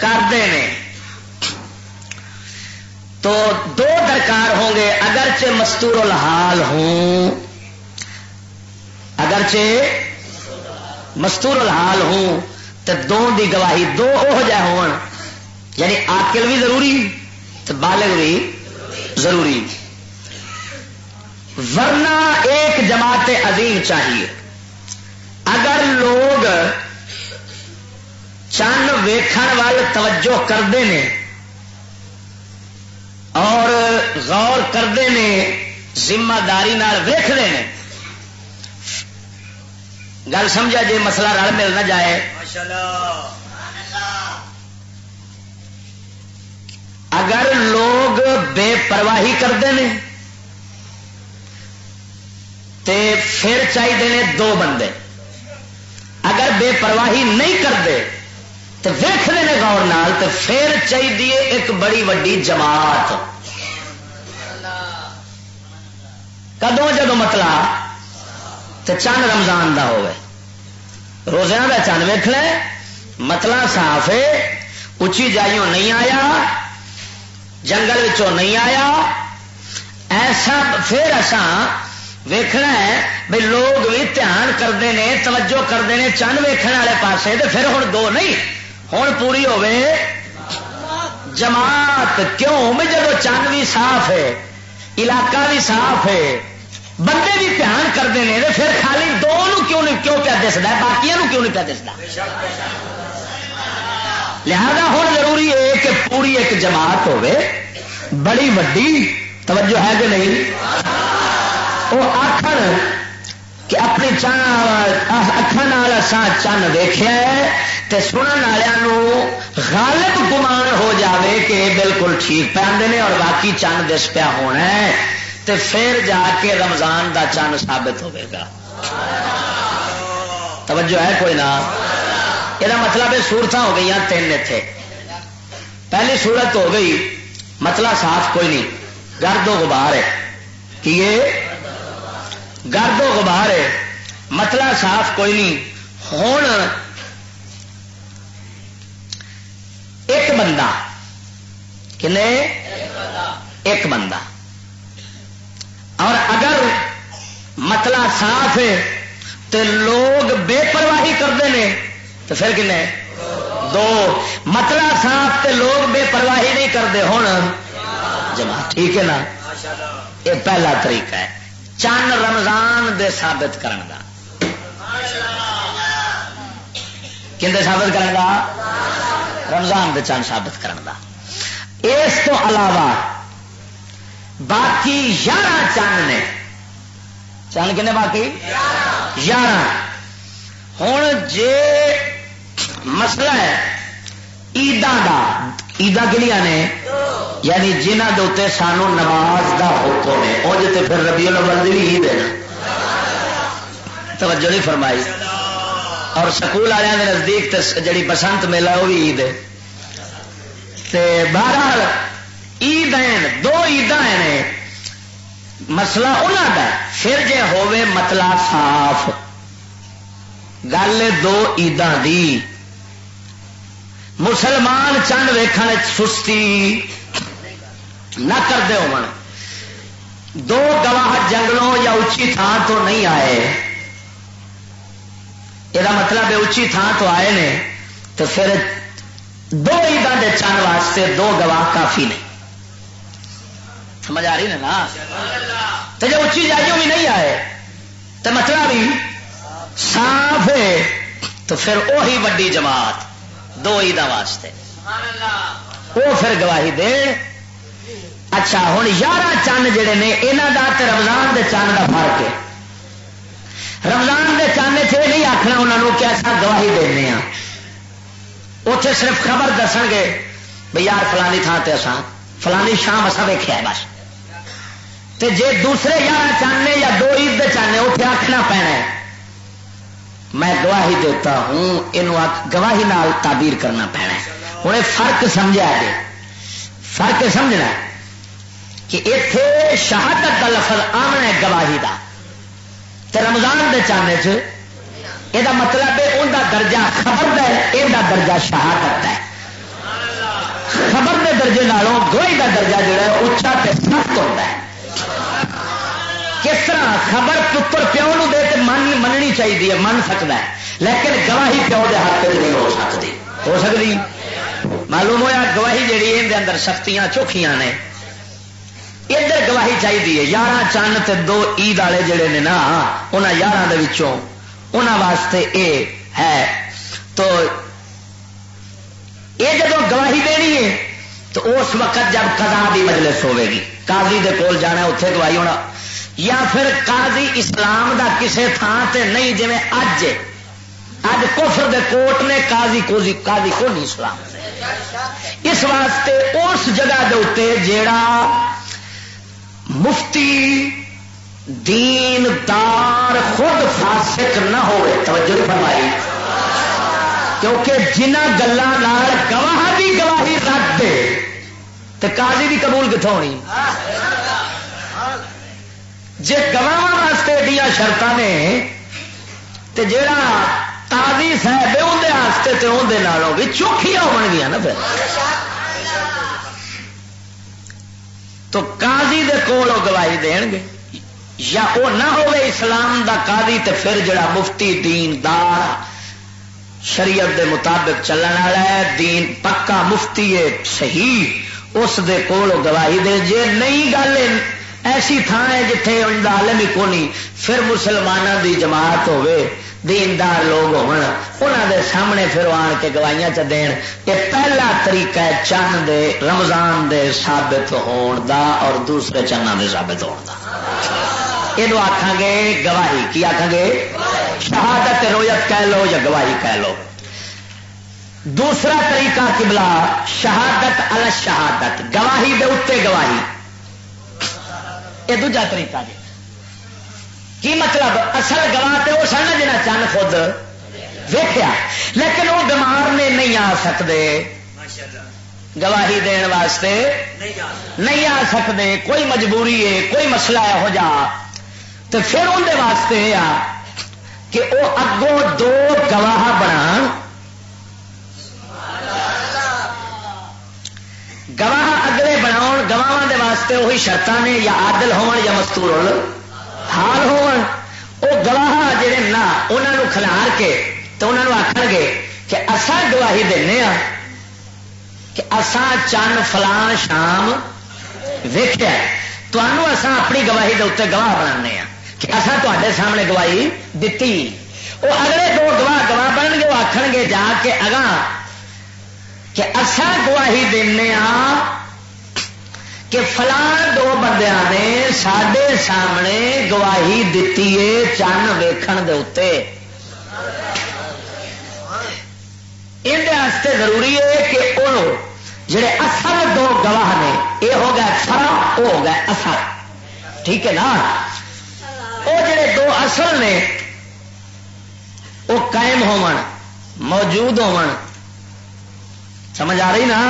کرتے ہیں تو دو درکار ہوں گے، اگرچہ مستور الحال ہوں، اگرچہ مستور الحال ہوں، تو دو دی گواہی دو ہو جائے ہون۔ یعنی آکل بھی ضروری، تو بالغ بھی ضروری۔ ورنہ ایک جماعت عظیم چاہیے۔ اگر لوگ چند ویکھن وال توجہ کرتے ہیں اور غور کرتے ہیں ذمہ داری ویختے ہیں گل سمجھا جی مسئلہ رل مل نہ جائے۔ اگر لوگ بے پرواہی کرتے ہیں تے پھر چاہیے دو بندے۔ اگر بے پرواہی نہیں کرتے، تو ویختے ہیں گور نال تو پھر چاہیے ایک بڑی وڈی جماعت۔ کدو جب مطلب تو چند رمضان کا ہوئے روزہ کا چند ویخ لے متلا صاف ہے اچھی جائیوں نہیں آیا، جنگل نہیں آیا۔ ایسا پھر اسان ویخنا ہے بھائی لوگ بھی دھیان کرتے ہیں، توجہ کرتے ہیں چند ویکن والے پاسے تو پھر ہوں دو نہیں۔ ہوں پوری جماعت۔ کیوں؟ میں جب چند بھی صاف ہے، علاقہ بھی صاف ہے، بندے بھی دھیان کرتے ہیں تو پھر خالی دو کیوں نہیں، کیوں پیا دستا باقی کیوں نہیں پیا دستا لہذا ہوں ضروری ہے کہ پوری ایک جماعت ہوے بڑی وڈی، توجہ ہے کہ نہیں؟ وہ آخر کہ اپنی چان اکھان چند ویخیا تو سنن والوں غالب گمان ہو جاوے کہ بالکل ٹھیک پہ آدھے اور باقی چند دس پیا ہونا ہے تو پھر جا کے رمضان دا چند ثابت ہوئے گا۔ توجہ ہے کوئی نہ؟ یہ مطلب ہے سورت ہو گئی تین اتنے پہلی سورت ہو گئی مطلب صاف کوئی نہیں، گرد و غبار ہے۔ کہ گرد و غبار ہے۔ مطلب صاف کوئی نہیں۔ ہوں ایک بندہ۔ کنے؟ ایک بندہ۔ اور اگر مطلب صاف ہے تو لوگ بے پرواہی کرتے ہیں تو پھر کن دو۔ مطلب صاف تے لوگ بے پرواہی نہیں کرتے۔ ہوں جمع ٹھیک ہے نا؟ یہ پہلا طریقہ ہے۔ چند رمضان دے ثابت کرن دا۔ کھے ثابت کرن دا؟ رمضان دے چند ثابت کرن دا۔ اس تو علاوہ باقی یارہ چند نے۔ چند کنے باقی؟ یارہ۔ ہوں جے مسئلہ ہے، عیداں دا۔ عیداں کہڑی نے؟ یعنی جنہ دے سانو نماز دا حکم ہے وہ جتے پھر ربیع الاول بھی عید ہے توجہ نہیں فرمائی۔ اور سکول والوں کے نزدیک جڑی بسنت میلہ وہ بھی عید ہے۔ بہرحال عید ہیں، دو عید ہیں۔ مسئلہ انہوں کا پھر جے ہوے مطلع صاف۔ گل دو عیدان دی۔ مسلمان چند ویکھن سستی نہ کرتے ہو دو گواہ جنگلوں یا اچھی تھان تو نہیں آئے۔ یہ مطلب ہے اچھی تھان تو آئے نے تو پھر دو عیدان دے چند واسطے دو گواہ کافی نہیں سمجھ آ رہی نا؟ تو جب اچھی جائیوں بھی نہیں آئے، تو مطلب بھی صاف ہے۔ تو پھر وہی وڈی جماعت۔ دو عید واسطے۔ وہ پھر گواہی دے اچھا ہوں یارہ چند جڑے نے یہاں کا رمضان دے چند کا فرق ہے۔ رمضان دے چند چ نہیں آخنا انہوں کہ ایسا گواہی دینے ہاں۔ اتے صرف خبر دس گے بھائی یار فلانی تھان سے اصا فلانی شام اصا ویخیا بس۔ تے جے دوسرے یار چاہنے یا دو عید دے چاہنے اتنے آخنا پینا ہے۔ میں گواہی دیتا ہوں یہ گواہی نال تعبیر کرنا پینا ہوں یہ فرق سمجھا جائے فرق سمجھنا کہ اتے شہادت کا لفظ آمنا ہے گواہی کا رمضان دے چانے چ یہ مطلب ہے ان کا درجہ خبر ہے یہ درجہ شہادت ہے۔ خبر کے درجے نالوں گوئی کا درجہ جڑا ہے اچا سخت ہوتا ہے۔ کس طرح خبر پتر پیو نو دے من مننی چاہیے من سکتا ہے۔ لیکن گواہی پیو دے ہاتھ نہیں ہو سکتی۔ ہو سکتی؟ معلوم ہوا گواہی جیڑی اندر اندر سختیاں، چوکھیاں نے۔ ادھر گواہی چاہیے یارہ چند تے دو عید والے جڑے نے نا انہوں یارہ انہوں واسطے اے ہے۔ تو یہ جب گواہی دینی ہے، تو اس وقت جب کدا کی مجلس ہوے گی۔ قاضی دے کول جانا اتنے گواہی ہونا۔ یا پھر قاضی اسلام دا کسے تھان تے نہیں جی اج اج کفر دے کوٹ نے قاضی کوزی قاضی کو نہیں اسلام؟ اس واسطے اس جگہ دے اتنے جیڑا مفتی دین دار خود فاسق نہ ہوئے، توجہ فرمائی۔ کیونکہ جنہ گلوں گواہ بھی گواہی رکھ دے تو قاضی بھی قبول کتوں ہونی؟ جی گواہ واسطے ایڈیا شرط نے تو جا تازی صاحب اندر تو اندر بھی چوکھیاں ہو گیا نا پھر۔ تو قاضی دے کول گواہی دین گے، یا وہ نہ ہوئے اسلام دا قاضی تے پھر جڑا مفتی، دین، دار، شریعت دے مطابق چلن والا ہے، دین پکا مفتی ہے، صحیح، اس دے کول گواہی دے جے نہیں گل ایسی تھان ہے جتھے عالم ہی کونی، پھر مسلمانوں دی جماعت ہوے دیندار لوگ ہونا دے سامنے پھر آن کے گواہیاں چ دین۔ یہ پہلا طریقہ ہے چند دے، رمضان دے ثابت ہون دا اور دوسرے چنا دے ثابت ہون دا۔ یہ آخان گے گواہی۔ کی آخان گے؟ شہادت رویت کہہ لو یا گواہی کہہ لو۔ دوسرا طریقہ کبلا شہادت ال شہادت، گواہی دے اتنے گواہی۔ یہ دوجا طریقہ جی۔ کی مطلب؟ اصل گواہ تو وہ سن جنا چند خود ویخیا لیکن وہ بیمار نے نہیں آ سکتے گواہی دین واسطے نہیں آ سکتے کوئی مجبوری ہے، کوئی مسئلہ یہو جا۔ تو پھر اندر واسطے یہ آ کہ وہ اگوں دو گواہ بنا گواہ اگلے گواہ دے واسطے وہی شرط نے یا عادل ہون یا مستور حال ہون وہ گواہ جہے نہ انہوں کھلار کے تو انہوں نے آخر گے کہ اصا گواہی دینا کہ اسان چند فلان شام ویخیا تمہوں اسان اپنی گواہی کے اتنے گواہ بنا کہ اصا تے سامنے گواہی دیتی وہ اگلے دو گواہ گواہ بن گے وہ آخر گے جا کے اگاں کہ اصا گواہی دینا کہ فلان دو بندیا نے سڈے سامنے گواہی دیتی ہے چند ویکھن دے اتنے اندر ضروری ہے کہ وہ جڑے اصل دو گواہ نے یہ ہو گیا فرا وہ ہو گیا اصل۔ ٹھیک ہے نا؟ وہ جڑے دو اصل نے وہ قائم ہو موجود ہو سمجھ آ رہی نا؟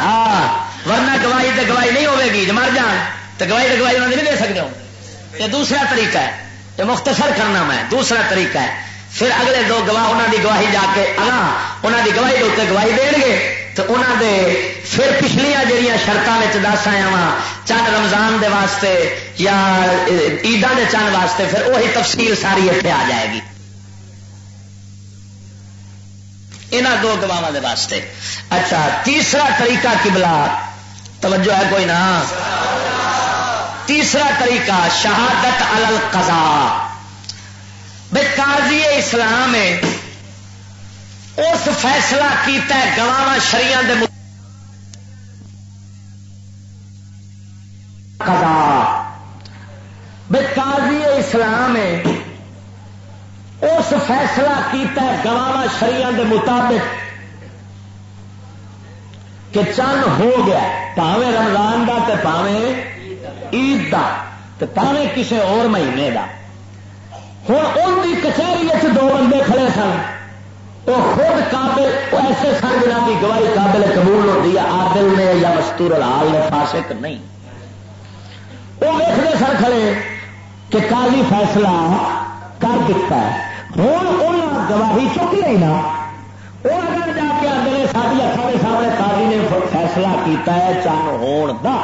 ہاں۔ ورنہ گواہی تو گواہی نہیں ہوے گی مر جان تو گواہی تو گواہی نہیں دے سکتے ہو یہ دوسرا طریقہ ہے۔ یہ مختصر کرنا میں، دوسرا طریقہ ہے۔ پھر اگلے دو گواہ انہوں دی گواہی جا کے اگاں انہوں دی گواہی دے گواہی دین گے تو انہوں دے پھر پچھلیا جہیا شرطوں دس آیا وا چند رمضان دے واسطے یا عیدان دے چند واسطے، پھر وہی تفصیل ساری اتنے آ جائے گی۔ یہاں دو گواہ دے واسطے۔ اچھا تیسرا طریقہ کبلا توجہ ہے کوئی نہ تیسرا طریقہ، شہادت القضاء۔ بھائی قاضی اسلام ہے، اس فیصلہ کیتا ہے گواہ شریعہ دے بھائی قاضی اسلام ہے، اس فیصلہ کیتا ہے گواہ شریعہ دے مطابق۔ کہ چند ہو گیا پاوے رمضان کا پاوے عید کا پاوے کسی اور مہینے کا ہوں ان کی کچہری دو بندے کھڑے سن وہ خود قابل ایسے سن جنہ کی گواہی قابل قبول ہوتی ہے آدل نے یا مستور الحال نے، فاسق نہیں۔ وہ ویستے سر کھڑے کہ کالی فیصلہ کر دیتا ہے۔ ہوں انہیں گواہی چکی رہی نا وہ اگر جا کے ساری اکھا کے سامنے کالی نے فیصلہ کیتا ہے چند ہون دا۔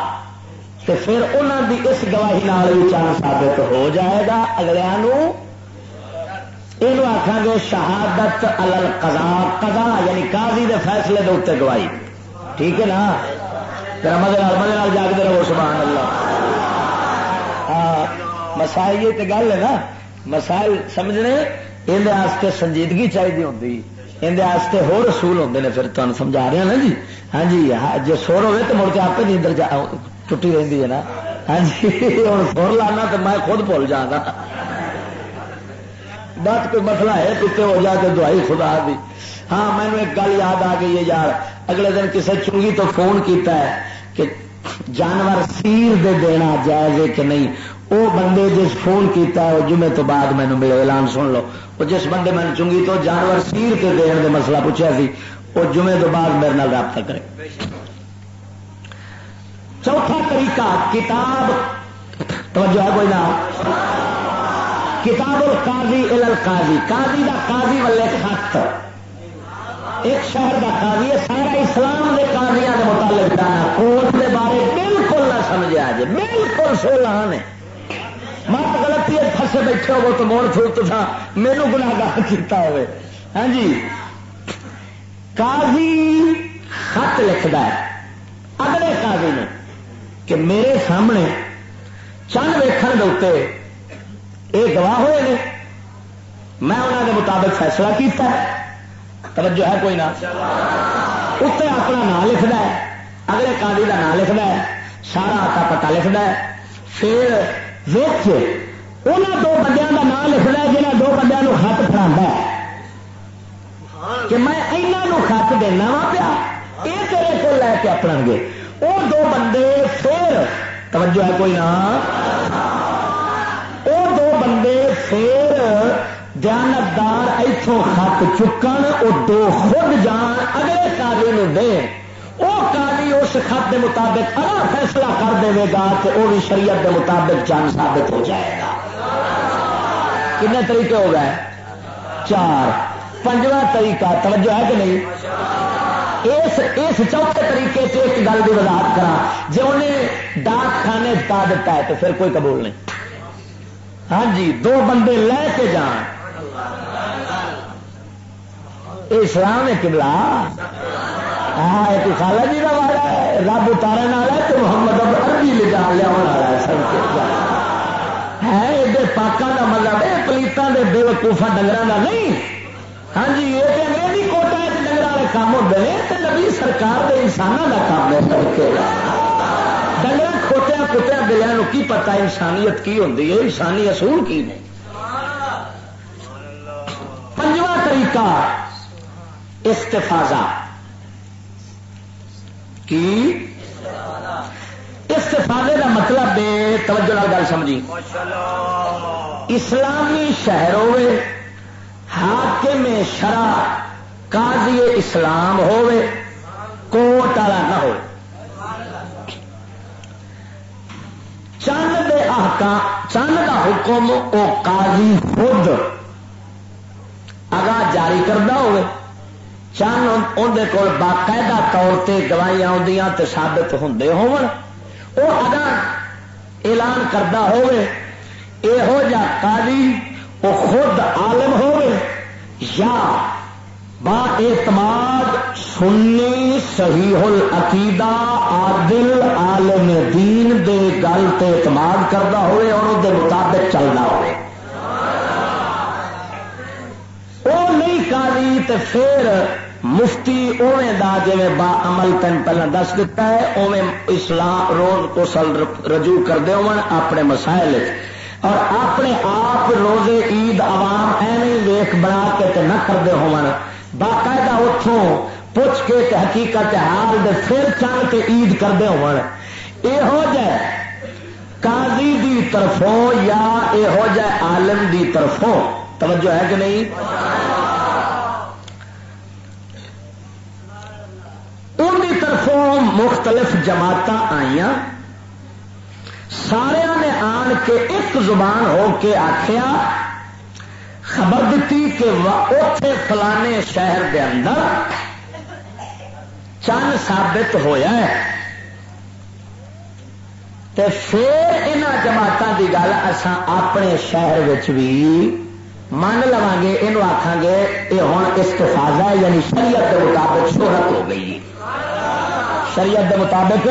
تو پھر انہوں دی اس گواہی نال بھی چند ثابت ہو جائے گا۔ اگلے یہ آخا گے شہادت الل قضا قضا یعنی قاضی دے فیصلے دے اتنے گواہی۔ ٹھیک ہے نا؟ مدد مدد جاگتے رہو سبحان اللہ مسائل یہ تو گل ہے نا۔ مسائل سمجھنے اندر سنجیدگی چاہیے ہوتی اندر ہو رسول ہوتے ہیں پھر تمہیں سمجھا رہے ہیں نا جی ہاں جی جی سور ہوئے تو مڑ کے آپ نیندر ٹوٹی رہتی ہے نا ہاں جی ہوں سر لانا تو میں خود بھول جاگا بات کوئی مسئلہ ہے کتنے ہو جائے تو دعائی خدا دی ہاں مینو ایک گل یاد آ گئی ہے یار اگلے دن کسی چنگی تو فون کیتا ہے کہ جانور سیر دے دینا جائز ہے کہ نہیں وہ بندے جس فون کیتا ہے وہ جمعے تو بعد مینو ملے اعلان سن لو وہ جس بندے میں چنگی تو جانور سیر کے دین دے مسئلہ پوچھا سی، وہ جمعے تو بعد میرے نال رابطہ کرے۔ چوتھا طریقہ، کتاب۔ توجہ ہے کوئی نہ؟ کتاب القاضی ال القاضی۔ قاضی دا قاضی والے خط ایک شہر دا قاضی ہے، سارا اسلام دے قاضیاں دے متعلق جانا کوٹ دے بارے بالکل نہ سمجھا جائے بالکل سولہ نے مت غلطی پھسے بیٹھے ہو تو موڑ چھوڑ تو تھا میرے گناگار کیتا ہوئے ہاں جی قاضی خط لکھتا ہے اگلے قاضی نے کہ میرے سامنے چند ویکھن دے یہ گواہ ہوئے نے میں انہوں نے مطابق فیصلہ کیتا ہے توجہ ہے کوئی نہ اتنے اپنا نام لکھنا ہے اگلے قاضی کا نام لکھنا ہے سارا آتا پتا لکھنا ہے پھر ویچ انہوں دو بندے کا نام لکھنا ہے جنہیں دو بندوں خط پڑھا ہے کہ میں یہاں خط دینا وا پیا یہ تیرے کو لے کے اپنا گے وہ دو بندے پھر توجہ ہے کوئی نہ وہ دو بندے پھر دیانتدار اتوں خط چکن وہ دو خود جان اگلے کاغے دے وہ کالی اس خط کے مطابق اگر فیصلہ کر دے گا تو وہ بھی شریعت کے مطابق جان ثابت ہو جائے گا۔ کن طریقے ہو گئے؟ چار۔ پنجواں طریقہ، توجہ ہے کہ نہیں؟ اس اس چوتھے طریقے سے ایک گل کی وضاحت کرا جی انہیں ڈاک خانے پا دیتا ہے تو پھر کوئی قبول نہیں۔ ہاں جی دو بندے لے کے جان۔ اسلام ہے کبلا ہاں ایک خالہ جی کا والا ہے، رب اتارے والا ہے تو محمد اب عربی لے جان لیا والا ہے سب ہے ادھر پاکوں کا مطلب ہے پلیتوں کے بے وقوفا ڈنگر کا نہیں۔ ہاں جی یہ تو انگریزی کوٹا ڈنگر والے کام ہوتے ہیں تو نبی سرکار کے انسانوں کا کام ہے ڈنگر کھوتیا کتیا بلیا کی پتا انسانیت کی ہوتی ہے، انسانی اصول کی نے۔ پنجواں طریقہ استفاظہ کی؟ استفادے کا مطلب ہے توجہ گل سمجھی۔ اسلامی شہر ہوے حاکم شرع، قاضی اسلام ہوے کوٹ والا نہ ہو چند دے احکام، چند کا حکم وہ قاضی خود اگاں جاری کرتا ہوئے چند اندر کول باقاعدہ طور سے گواہیاں آدیاں تے ثابت ہوں وہ اگر اعلان کرتا ہوئے یہو جا قاضی وہ خود عالم ہوئے یا با اعتماد سنی صحیح العقیدہ عادل عالم دین دے گل تے اعتماد کرتا ہوئے اور دے مطابق چلنا ہوئے وہ نہیں قاضی تے پھر مفتی اوے دا جی با عمل تین پہلے دس دیتا ہے اوے اسلام روز کو سل رجوع کرتے ہو اپنے مسائل اور اپنے آپ روزے عید عوام ایویں ویخ بنا کے تے نہ کرتے ہو باقاعدہ اتوں پوچھ کے تے حقیقت حال دے پھر چل کے عید کرتے ہو یہو جہ قاضی دی طرفوں یا یہو جہ عالم دی طرفوں توجہ ہے کہ نہیں؟ ان طرفوں مختلف جماعت آئی سارا نے آن کے ایک زبان ہو کے آخیا خبر دیتی کہ اتے فلانے شہر کے اندر چند ثابت ہویا ہے۔ تے پھر ان جماعتوں کی گل اسان اپنے شہر بھی من لوا گے یہ آخان گے یہ ہوں استفاظہ یعنی شریعت کے مطابق شہرت ہو گئی شریعت دے مطابق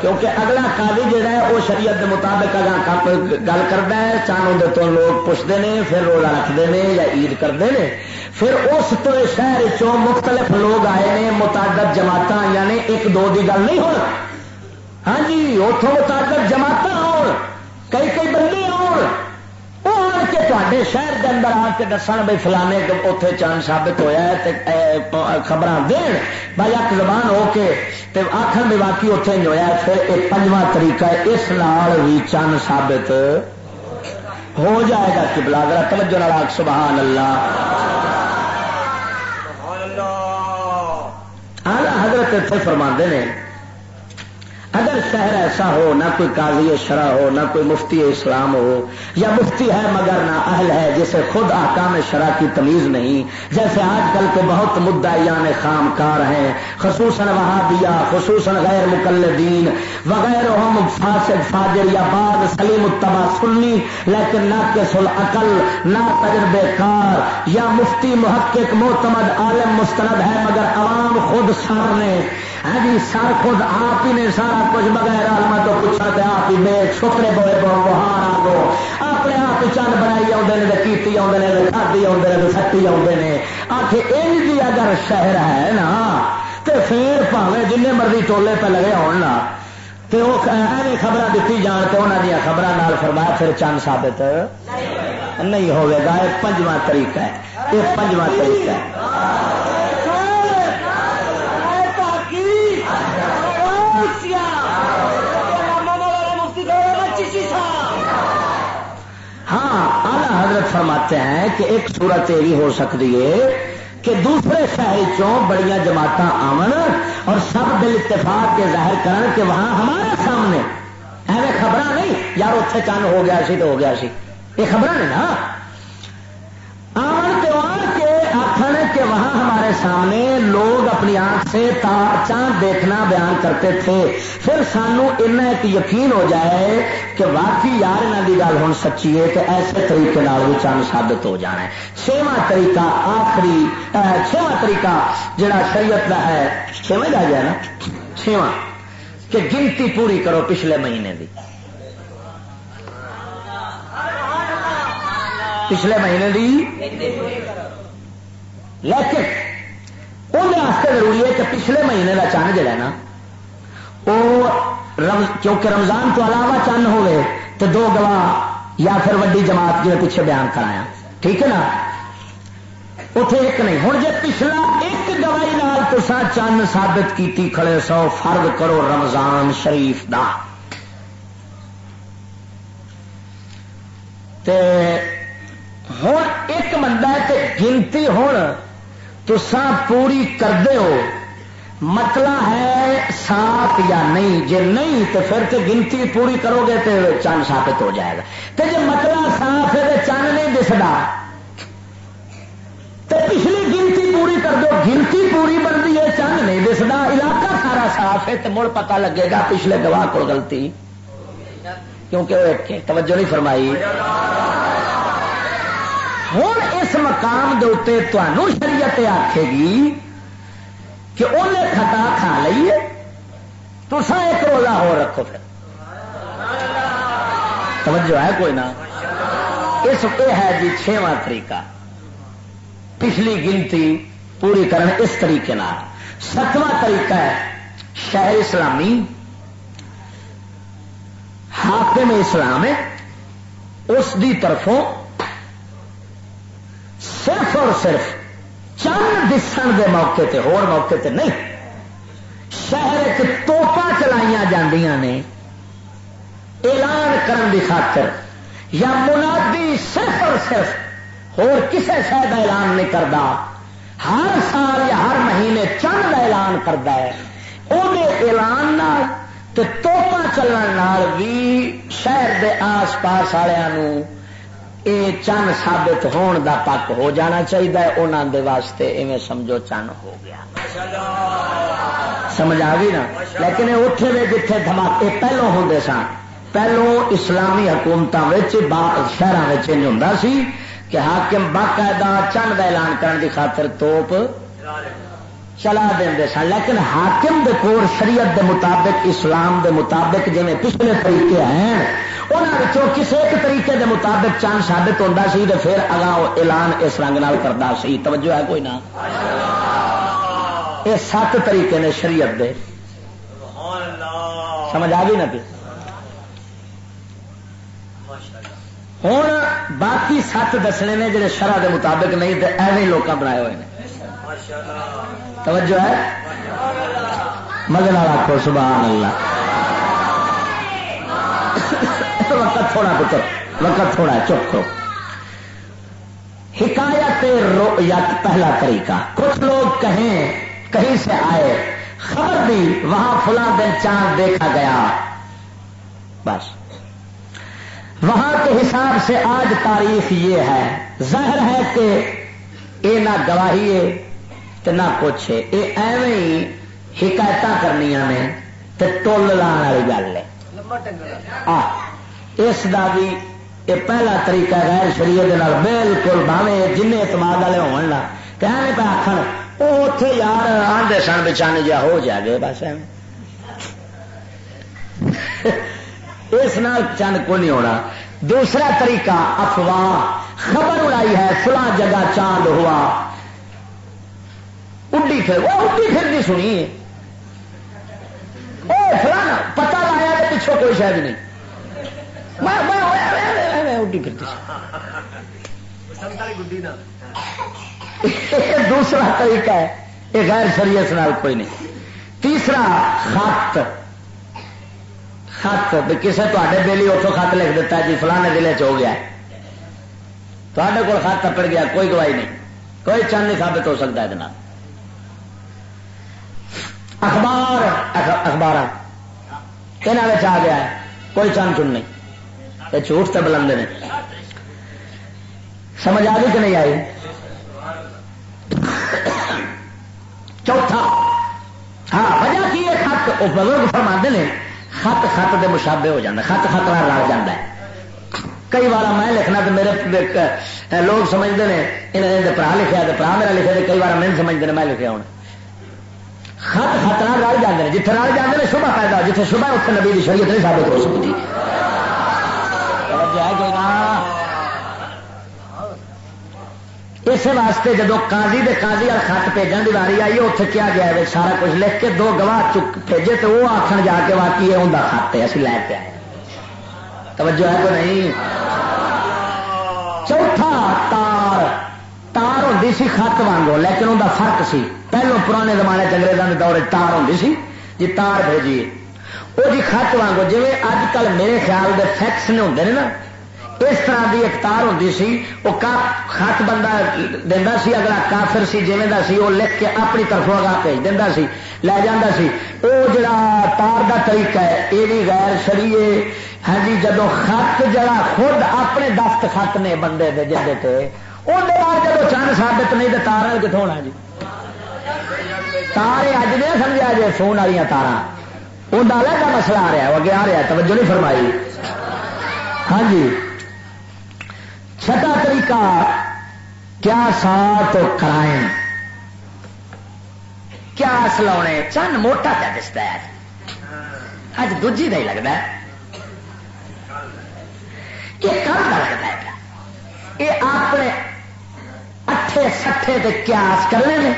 کیونکہ اگلا قاضی جہا ہے وہ شریعت دے مطابق اگر گل کرتا ہے چاند تو لوگ پوچھتے ہیں پھر روزہ رکھتے ہیں یا عید کرتے ہیں پھر اس تو شہر چوں مختلف لوگ آئے ہیں متعدد جماعت آئی نے ایک دو دی گل نہیں ہو ہاں جی اتوں متعدد جماعت ہو کئی کئی بندے آن کے تے شہر کے اندر آ کے دس بھائی فلانے اتنے چند ثابت ہوا ہے خبر دین بھائی ایک زبان ہو کے آخر بھی باقی اتنے ہوا پھر ایک پنجواں طریقہ ہے اس نال بھی چند ثابت ہو جائے گا کہ بلاگر توجہ ناراگ سبحان اللہ۔ حضرت اتنے فرما نے اگر شہر ایسا ہو، نہ کوئی قاضی شرح ہو، نہ کوئی مفتی اسلام ہو، یا مفتی ہے مگر نہ اہل ہے، جسے خود احکام شرح کی تمیز نہیں، جیسے آج کل کے بہت مدعیان خام کار ہیں، خصوصاً وہابیا خصوصاً غیر مقلدین وغیرہ ہم فاسد، فاجر یا بعد سلیم التبا سنی، لیکن نہ کس العقل، نہ تجربے کار، یا مفتی محقق، معتمد، عالم، مستند ہے، مگر عوام خود سامنے ہاں جی سر خود آپ ہی نے سارا کچھ کچھ بغیر آلما تو پوچھا تو آپ ہی بے چھوکرے بوئے بو بہار آ گو۔ اپنے آپ چند بنائی آتے ہیں کیتی آتے ہیں کھادی آتے ہیں سٹی آتے ہیں آخ یہ اگر شہر ہے نا تو پھر پاوے جن مرضی ٹولے پہ لگے آنا تو وہ ایویں خبر دیتی جان تو انہوں دیا خبر فرمایا پھر چند ثابت۔ نہیں ہوگا یہ پنجواں طریقہ ہے۔ یہ پنجواں طریقہ ہے۔ حضرت فرماتے ہیں کہ ایک صورت یہ ہو سکتی ہے کہ دوسرے شہر چوں بڑی جماعت آمن اور سب دل اتفاق کے ظاہر کرن کہ وہاں ہمارے سامنے ایویں خبر نہیں، یار اتنے چند ہو گیا سی تو ہو گیا سی۔ یہ خبر نہیں نا۔ آمن تیوہار آن کہ وہاں ہمارے سامنے لوگ اپنی آنکھ سے چاند دیکھنا بیان کرتے تھے۔ پھر سانو ایک یقین ہو جائے کہ واقعی یار انہوں کی گل ہوں سچی ہے کہ ایسے طریقے بھی چند ثابت ہو جانا ہے۔ چھواں طریقہ آخری چھواں طریقہ جڑا شریعت کا ہے چھواں جا گیا نا؟ چھواں کہ گنتی پوری کرو پچھلے مہینے کی پچھلے مہینے کی لیکن واسطے ضروری ہے کہ پچھلے مہینے کا چند جڑا نا وہ کیونکہ رمضان تو علاوہ چند ہوئے تو دو گواہ یا پھر وڈی جماعت جو پیچھے بیان کرایا۔ ٹھیک ہے نا؟ اتے ایک نہیں ہوں جی پچھلا ایک گواہی نال تسا چند ثابت کیتی کھڑے سو فرد کرو رمضان شریف دا۔ ہوں ایک بندہ ہے گنتی ہوں تسا پوری کرتے ہو۔ مطلب ہے صاف یا نہیں جی نہیں تو پھر تو گنتی پوری کرو گے تو چند ثابت ہو جائے گا۔ تو جی مطلب صاف ہے تو چند نہیں دستا تو پچھلی گنتی پوری کر دو گنتی پوری بنتی ہے چند نہیں دستا علاقہ سارا صاف ہے تو مڑ پتا لگے گا پچھلے گواہ کو غلطی۔ کیونکہ توجہ نہیں فرمائی۔ ہوں اس مقام دے تمہوں شریعت آخے گی کہ انہیں خطا کھا لیے تو سا ایک روزہ ہو رکھو پھر۔ توجہ ہے کوئی نہ؟ اس یہ ہے جی چھواں طریقہ۔ پچھلی گنتی پوری کرن اس طریقے ستواں طریقہ ہے شہر اسلامی۔ حاکم اسلام ہے۔ اس دی طرفوں اور صرف چند دسن دے موقع تے، ہور موقع تے نہیں۔ شہر توپا چلائی نے۔ اعلان کرن دی خاطر یا منادی صرف اور صرف ہور کسے شہر کا اعلان نہیں کرتا ہر سال یا ہر مہینے چند کا اعلان کرتا ہے۔ وہ اعلان توپا چلن بھی شہر دے آس پاس والوں یہ چن ثابت ہون دا پک ہو جانا چاہیے انہوں دے واسطے ایویں سمجھو چن ہو گیا۔ سمجھ آ گئی نا؟ لیکن اتے دے جتھے دھماکے پہلو ہوں سن پہلو اسلامی حکومتوں شہر ہوں سی کہ حاکم باقاعدہ چند کا اعلان کرنے کی خاطر توپ چلا دیں سن۔ لیکن حاکم دے کور شریعت دے مطابق اسلام دے مطابق جی پچھلے طریقے ہیں انہوں کسی ایک طریقے دے مطابق چند ثابت ہوتا سی تو پھر اگا اعلان اس رنگ نال کرتا سی۔ توجہ ہے کوئی نہ؟ یہ سات طریقے نے شریعت دے۔ سمجھ آ گئی نا ہوں باقی سات دسنے نے جڑے شرح دے مطابق نہیں تو ایویں لوگ بنائے ہوئے ہیں توجہ ہے؟ مگر آخو سبحان اللہ۔ وقت تھوڑا پتر وقت تھوڑا چپ کرو۔ حکایت رویت پہلا طریقہ، کچھ لوگ کہیں کہیں سے آئے، خبر دی، وہاں فلاں دن چاند دیکھا گیا۔ بس۔ وہاں کے حساب سے آج تاریخ یہ ہے، ظاہر ہے کہ یہ نہ گواہی ہے تو نہ کچھ یہ ایویں ہی حکایت کرنی نے تو ٹول لان والی گل ہے۔ اس کا بھی یہ پہلا طریقہ غیر شریعت بالکل باوے جن اعتماد والے ہونا کہنے پہ آخر وہ اتے یار آدھے سن بچانے جا ہو جائے گے بس اس نال چند کو نہیں ہونا۔ دوسرا طریقہ، افواہ۔ خبر اڑائی ہے، فلاں جگہ چاند ہوا۔ اڈی پھر، وہ اڈی پھر نہیں سنی۔ فلانا پتا لایا کہ پچھوں کوئی شاید نہیں۔ اڈی پھرتی دوسرا طریقہ ہے، یہ غیر شریعت نال کوئی نہیں۔ تیسرا، خط۔ خط کسی تے بےلی اتوں خط لکھ دیتا جی فلانے دلے چ ہو گیا۔ تے کول خط اپڑ گیا، کوئی گواہی نہیں۔ کوئی چند نہیں ثابت ہو سکتا ہے اخبار اخبار یہاں آ گیا ہے، کوئی چند چن نہیں یہ جھوٹ سے بلندے نے۔ سمجھ آ گئی کہ نہیں آئی؟ چوتھا۔ ہاں وجہ کی ہے خط؟ وہ بزرگ فرما نے، خط خط دے مشابے ہو جاتا خط خط رل جاتا ہے۔ کئی بار میں لکھنا تو میرے لوگ سمجھتے ہیں انہیں برا لکھا تو برا میرا لکھا کئی بار میں سمجھتے ہیں میں لکھا ہوں۔ خط خطرہ رل جاتے ہیں جتنے رل جاتے ہیں شبہ پیدا جتنے شبہ اتنے نبی کی شریعت نہیں ثابت ہو سکتی۔ توجہ کوئی نہ اس واسطے جدو قاضی دے قاضی اور خط بھیجن کی واری آئی اتنے کیا گیا ہے؟ سارا کچھ لکھ کے دو گواہ چک بھیجے تو وہ آخر جا کے واقعی ہے انہیں خط ہے، اسی لے کے آئے۔ توجہ ہے تو نہیں؟ چوتھا تار تار ہوں سی خط وانگو، لیکن ان کا فرق سی۔ پہلو پرانے زمانے انگریزوں کے دور تار ہوں سی جی تار بھیجیے وہ جی خط وانگو جی اج کل میرے خیال دے فیکس نے ہوں نا اس طرح کی ایک تار ہوں سی وہ خط بندہ دینا سی اگلا کافر سی جی سی وہ لکھ کے اپنی طرفوں اگا بھیج دینا سی لے جانا سی وہ جڑا تار دا طریقہ ہے یہ بھی غیر شریے ہاں جی جدو خط جڑا خود اپنے دست خط نے بندے دے جی جب چند سابت نہیں تو تار کتوں ہونا جی تارے اج نہیں سمجھا جی فون والی تارا وہ ڈالا کا مسئلہ آ رہا ہے، وہ اگے آ رہا ہے، توجہ نہیں فرمائی۔ ہاں جی۔ چھٹا طریقہ، کیا ساتھ کرائم کیا سلونے چند موٹا پہ دستا ہے؟ اج دجی کا ہی لگتا ہے۔ یہ کم کا لگتا ہے یہ اپنے اٹھے سٹھے تے قیاس کرنے میں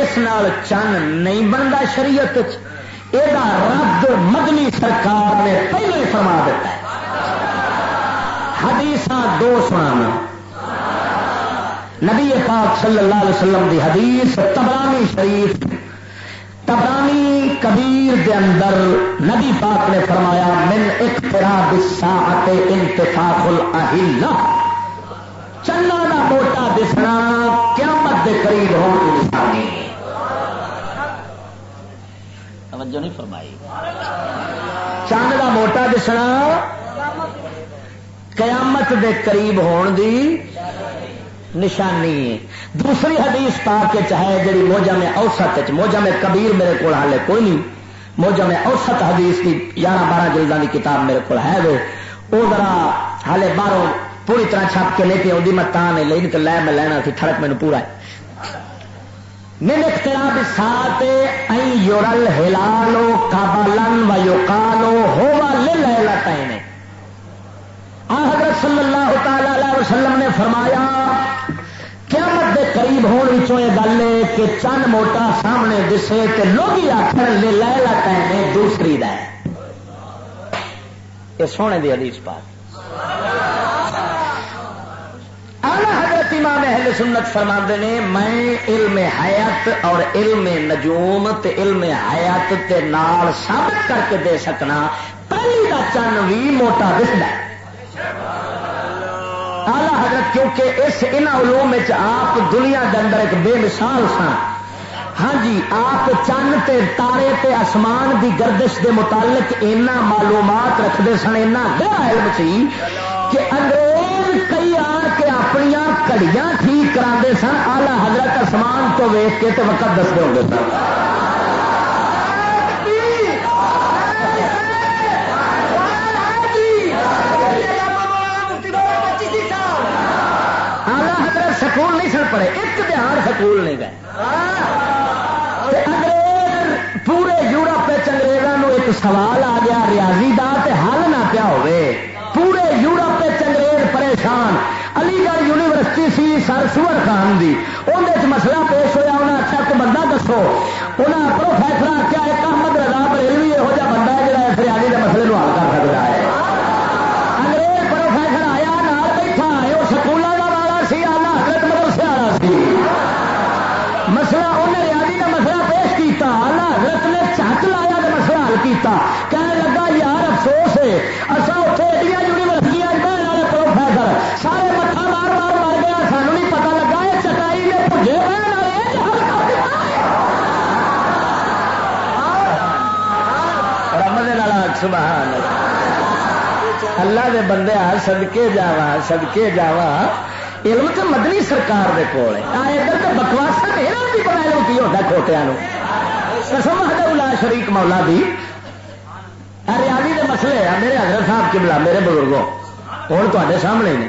اس نال چند نہیں بنتا شریعت یہ رد مدنی سرکار نے پہلے ہی فرما دیتا ہے۔ حدیث دو سنا نبی پاک صلی اللہ علیہ وسلم دی حدیث تبرانی شریف۔ تبرانی کبیر دے اندر نبی پاک نے فرمایا، من اقتراب الساعت انتفاق الاہلہ چنا کا موٹا دسنا، قیامت دے قریب ہو نشانی توجہ نہیں فرمائی۔ چند کا موٹا دسنا قیامت دے قریب ہون دی نشانی۔ ہے دوسری حدیث پا کے چاہے جی موجہ میں اوسط موجہ میں کبیر میرے کو حالے کوئی نہیں۔ موجہ میں اوسط حدیث کی گیارہ بارہ جلدان کی کتاب میرے کو ہے وہ۔ ذرا ہالے باہروں پوری طرح چھپ کے لے کے آدھی میں تاں نہیں لے تو لے، میں لینا سی تھڑک مینو پورا ہے۔ من اختلاف سات این یورل ہلالو کابلن و یوکالو ہوا لے لے حضرت صلی اللہ تعالی علیہ وسلم نے فرمایا، قیامت دے قریب ہون ہونے یہ گل ہے کہ چند موٹا سامنے دسے کہ لوگ آخر لے دوسری دا یہ سونے دی حدیث پاک۔ حضرت امام اہل سنت فرما نے، میں علم حیات اور علم نجوم تے علم حیات تے نال ثابت کر کے دے سکنا، پہلی کا چند بھی موٹا دستا ہے۔ آلہ حضرت، کیونکہ اس ان علوم آپ دنیا کے اندر ایک بے مثال سن۔ ہاں جی آپ چند تے تارے تے آسمان دی گردش دے متعلق اینا معلومات رکھتے سن اینا گہرا علم سی کہ انگریز کئی آ کے اپنی کڑیاں ٹھیک کرا سن آلہ حضرت آسمان تو ویخ کے تے وقت دستے ہوتے سن سکول نہیں سن پڑے ایک دہار سکول نہیں گئے انگریز پورے یورپ انگریزوں ایک سوال آ گیا ریاضی کا حل نہ پیا ہوئے پورے یورپ شان. علی گڑھ یونیورسٹی سی سر سور خان دی. اندر مسئلہ پیش ہوا انہیں آخیا کہ بندہ دسو انہیں پروفیسر آخیا ایک احمد رضا بریلوی یہو جہ بندہ ہے جا اس سبحان اللہ۔ دے بندے آ سدکے جاوا سدکے جاوا علم تو مدنی سرکار دے کول ادھر تو بکواسا یہاں بھی پتا علم کی ہوتا کھوٹیا قسم الا شریک مولا دی۔ ریاضی دے مسئلے ہیں میرے حضرت صاحب کی بلا میرے بزرگوں۔ ہوں تے سامنے نے۔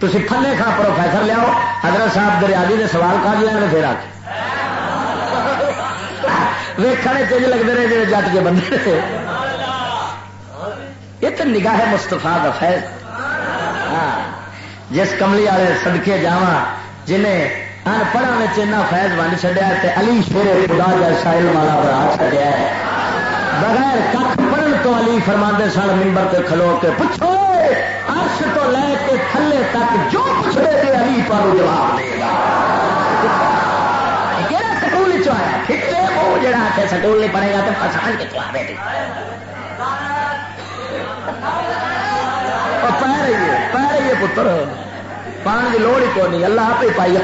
تھی پھلے کھا پروفیسر لیاؤ، حضرت صاحب ریاضی دے سوال کر لیا پھر آ کے۔ ویخنے چیز لگتے رہے جی جٹ کے بندے۔ تو نگاہ مستفا کا فیض۔ ہاں جس کملی والے سدکے جا جنہیں ان پڑھا میں فیض ونڈ چڈیا علی شیر خدا جیسا علم والا بڑا چڈیا ہے۔ بغیر کھ پڑھن تو علی فرما سن ممبر تے کھلو کے پوچھو ارش تو لے کے تھلے تک جو کچھ دے دے علی پر جواب دے گا۔ سکول چاہے وہ جڑا آ سکول نہیں پڑھے گا تو پسان کے چلا دے پہ رہی ہے پہ رہی ہے پتر پان کی لوڑ ہی کو نہیں اللہ آپ ہی پائی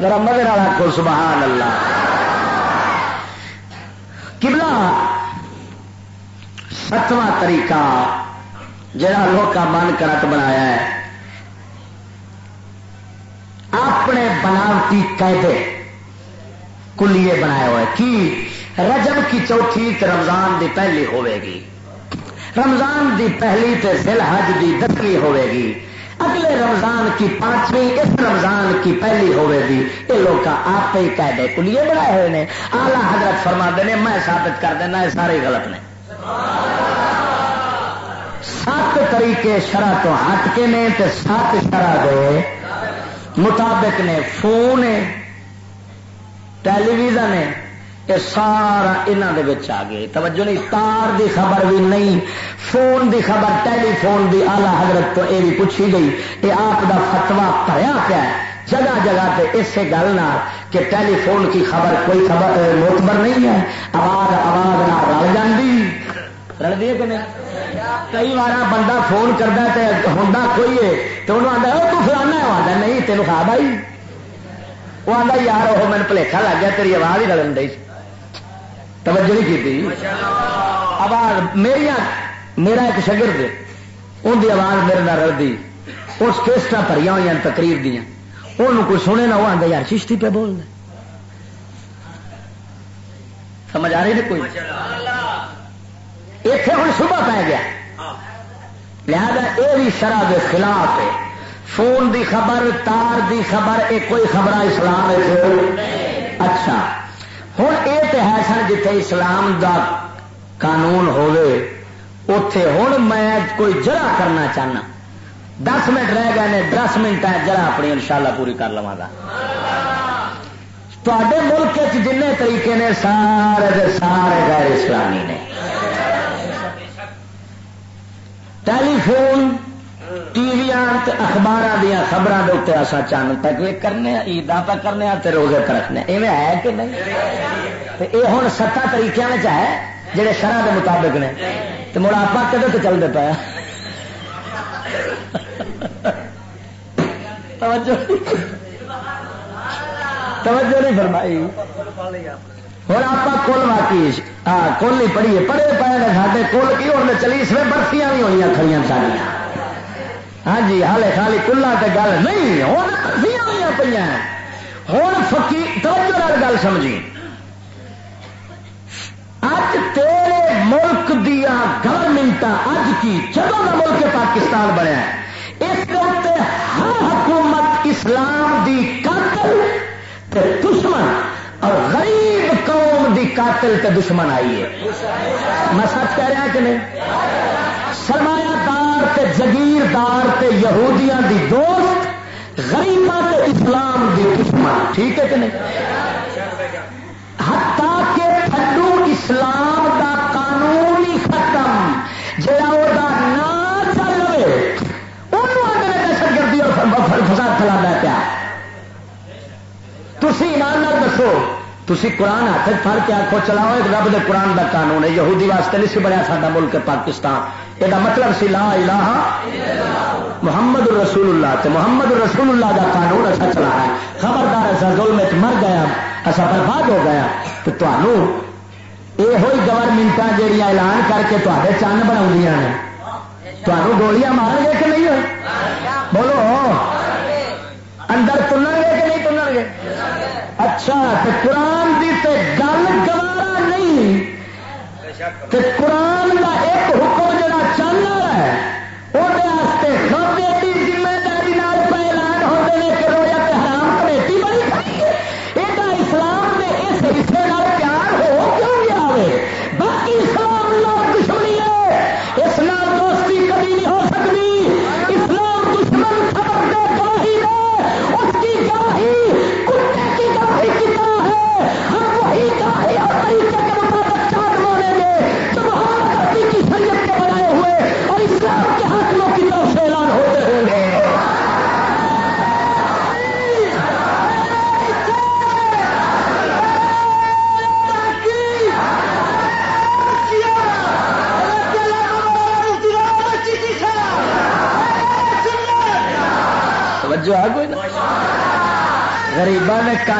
ذرا مگر والا سبحان اللہ۔ کبلا ستواں طریقہ جڑا لوگ من کرٹ بنایا ہے۔ اپنے بناوٹی قیدے کلیے بنایا ہوا ہے کی؟ رجب کی چوتھی رمضان دی پہلی ہوئے گی۔ رمضان دی پہلی تے ذل حج دی دسویں ہوئے گی۔ اگلے رمضان کی پانچویں، اس رمضان کی پہلی ہوئے گی۔ یہ لوگ آپ ہی قیدے کلیے بنائے ہوئے ہیں آلہ حضرت فرما دینے میں ثابت کر دینا، یہ سارے غلط نے۔ سات طریقے شرح تو ہٹ کے نے تے سات شرح دے مطابق نے۔ فون ٹیلی ویژن یہ سارا یہاں آ گئے۔ توجہ نہیں، تار دی خبر بھی نہیں، فون دی خبر ٹیلی فون دی آلہ حضرت تو یہ بھی پوچھی گئی، یہ آپ دا فتوا پڑیا پیا جگہ جگہ پہ اسی گل نہ کہ ٹیلی فون کی خبر کوئی خبر موتبر نہیں ہے۔ آواز آواز نہ رل جاندی۔ رل دی کہ نہیں؟ کئی بار بندہ فون کرتا ہے ہوں کوئی ہے تو انہوں آتا تو فلانا آتا نہیں تینوں کھا بھائی وہ آتا یار وہ میرے پلیکھا لگ گیا، تیری آواز ہی رلن دئی۔ توجہ نہیں کی آواز میری میرا ایک شگرد ان کی آواز میرے نہ رلدی۔ اس کیسٹ پری ہوئی تقریر دیا ان کوئی سنے نہ وہ آتا یار چشتی پہ بول دے۔ سمجھ آ رہی کوئی؟ اتنے ہوں صبح پی گیا۔ لہذا یہ بھی شرح کے خلاف ہے۔ فون دی خبر، تار دی خبر یہ کوئی خبر اسلام اچھا۔ ہوں یہ تو ہے سن جتھے اسلام دا قانون ہوئے اتے ہوں میں کوئی جرا کرنا چاہنا۔ دس منٹ رہ گئے نے، دس منٹ ہے جرا اپنی انشاءاللہ پوری کر لوا گا۔ تے ملک جن طریقے نے، سارے دے سارے غیر اسلامی نے۔ ٹیلی فون ٹی وی اخبار دیا خبروں کے اتنے اصا چان تک کرنے عیدا پہ کرنے روزے پہ رکھنے ایویں ہے کہ نہیں؟ یہ ہوں ستا طریقے میں ہے جہے شرح کے مطابق نے۔ تو مڑ آپ کدے تو چلتے پایا توجہ توجہ نہیں فرمائی۔ اور آپ کل واقعی ہاں کل نہیں پڑھیے، پڑھے پائے سارے کل کی ہونے چلی اس میں برفیاں بھی ہوئی کھڑی ساریاں ہاں جی ہالے خالی کلا تے گل نہیں ہوں برفیاں پہ ہوں فکی توجہ گل سمجھی۔ اج تیرے ملک دیا گورنمنٹ اج کی جب کا ملک پاکستان بنیا اس کے ہر حکومت اسلام دی قاتل تے دشمن اور غریب قوم دی قاتل تے دشمن آئی ہے۔ میں سچ کہہ رہا کہ نہیں؟ سرمایہ دار تے جگیردار تے یہودیاں دی دوست غریبا تے اسلام دی دشمن، ٹھیک ہے کہ نہیں؟ ہتا کہ تھڈو اسلام دا قانون ہی ختم جا وہ نام چل رہے انہوں دہشت گردی اور فساد پیا۔ تھی ایمان دسو تھی قرآن ہاتھ پڑ کے آخو چلاؤ، ایک رب دے قرآن دا قانون ہے، یہودی واسطے نہیں سی بنیا سا ملک پاکستان۔ یہ مطلب سی لا الہ محمد رسول اللہ تے محمد رسول اللہ دا قانون ایسا چلا ہے۔ خبردار ایسا ظلم مر گیا، ایسا برباد ہو گیا۔ تو تمہوں یہ گورنمنٹ جہیا اعلان کر کے تے چند بنا تمہوں گولیاں مارن گے کہ نہیں ہوئی؟ بولو۔ اندر تلن گے کہ نہیں تلن گے اچھا تو قرآن کی تے گل گوارا نہیں۔ تے قرآن کا ایک حکم ہے۔ وہ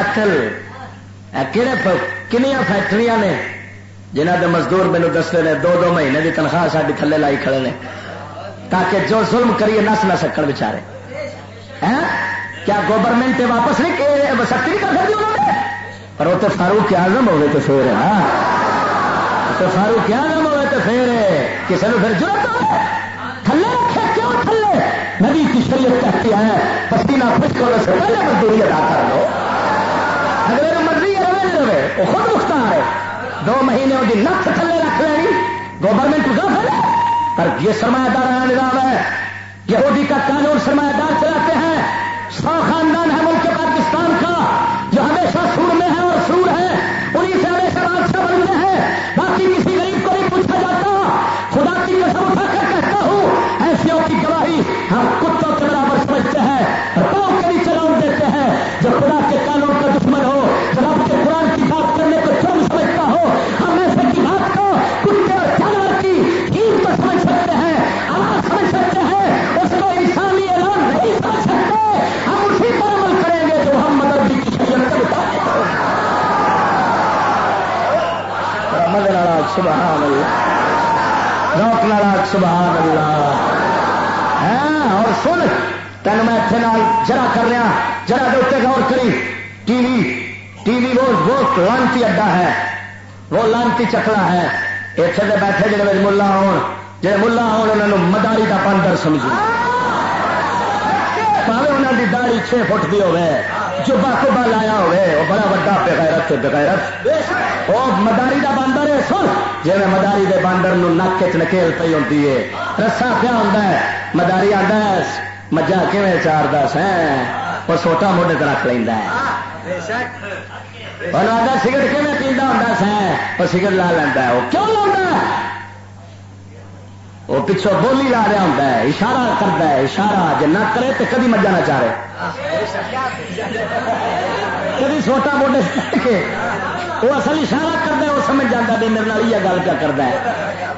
قاتل۔ کہڑے کنیا فیکٹری نے؟ جنہ کے مزدور مینو دستے نے دو دو مہینے کی تنخواہ ساری تھلے لائی کھڑے نے۔ تاکہ جو ظلم کریے نس نہ سکن بچارے۔ کیا گورنمنٹ واپس نہیں سختی نہیں کر سکتی انہوں نے؟ پر وہ تو فاروق آزم ہوئے تو پھر۔ ہاں؟ تو فاروق آزم ہوئے تو پھر۔ کسی نے پھر ضرورت تھلے رکھے؟ کیوں تھلے؟ نبی کی شریعت کہتی ہے، پسینہ خوش کرنے سے پہلے مزدوری ادا کر لو۔ مرضی ہے، وہ خود مختار ہے۔ دو مہینے وہ نقص تھلے رکھ لینی۔ گورنمنٹ غفل ہے۔ پر یہ سرمایہ دار نظام ہے۔ یہودی کا قانون سرمایہ دار چلاتے ہیں۔ سو خاندان ہے ملک پاکستان کا، جو ہمیشہ سور میں ہے آگ سبحان اللہ۔ روک ناراج سبحان اللہ۔ ہاں اور سن تین میں اتنے جرا کر رہا ہاں، جرا دے غور کری۔ ٹی وی ٹی وی وہ وہ لانتی اڈا ہے۔ وہ لانتی چکلا ہے۔ اتنے دے بیٹھے جڑے ملا ہو جی ملا ہو مداری کا پندر سمجھو۔ پاوے انہوں کی داڑی چھ فٹ کی ہوے جو باخوبا لایا ہوے وہ بڑا وا بغیرت بغیرت وہ مداری کا باندر ہے، سن۔ جی میں مداری کے باندر نو نک چ نکیل پی ہوتی ہے۔ رسا پیا ہوتا ہے۔ مداری آتا ہے، مجھا کھے چار دس ہے وہ سوٹا موڈے رکھ لینا ہے۔ سگرٹ کیون پیتا ہوں سا وہ سگرٹ لا لینا ہے۔ وہ کیوں لا وہ پچھوں بولی لا رہا ہوں اشارہ کرتا ہے، اشارہ۔ جی نہ کرے تو کدی مجھا نہ چاہے کدی سوٹا موڈے کے وہ اصل اشارہ کرتا ہے، وہ سمجھ جاتا بھی میرے نال یہ گل کیا کرتا ہے۔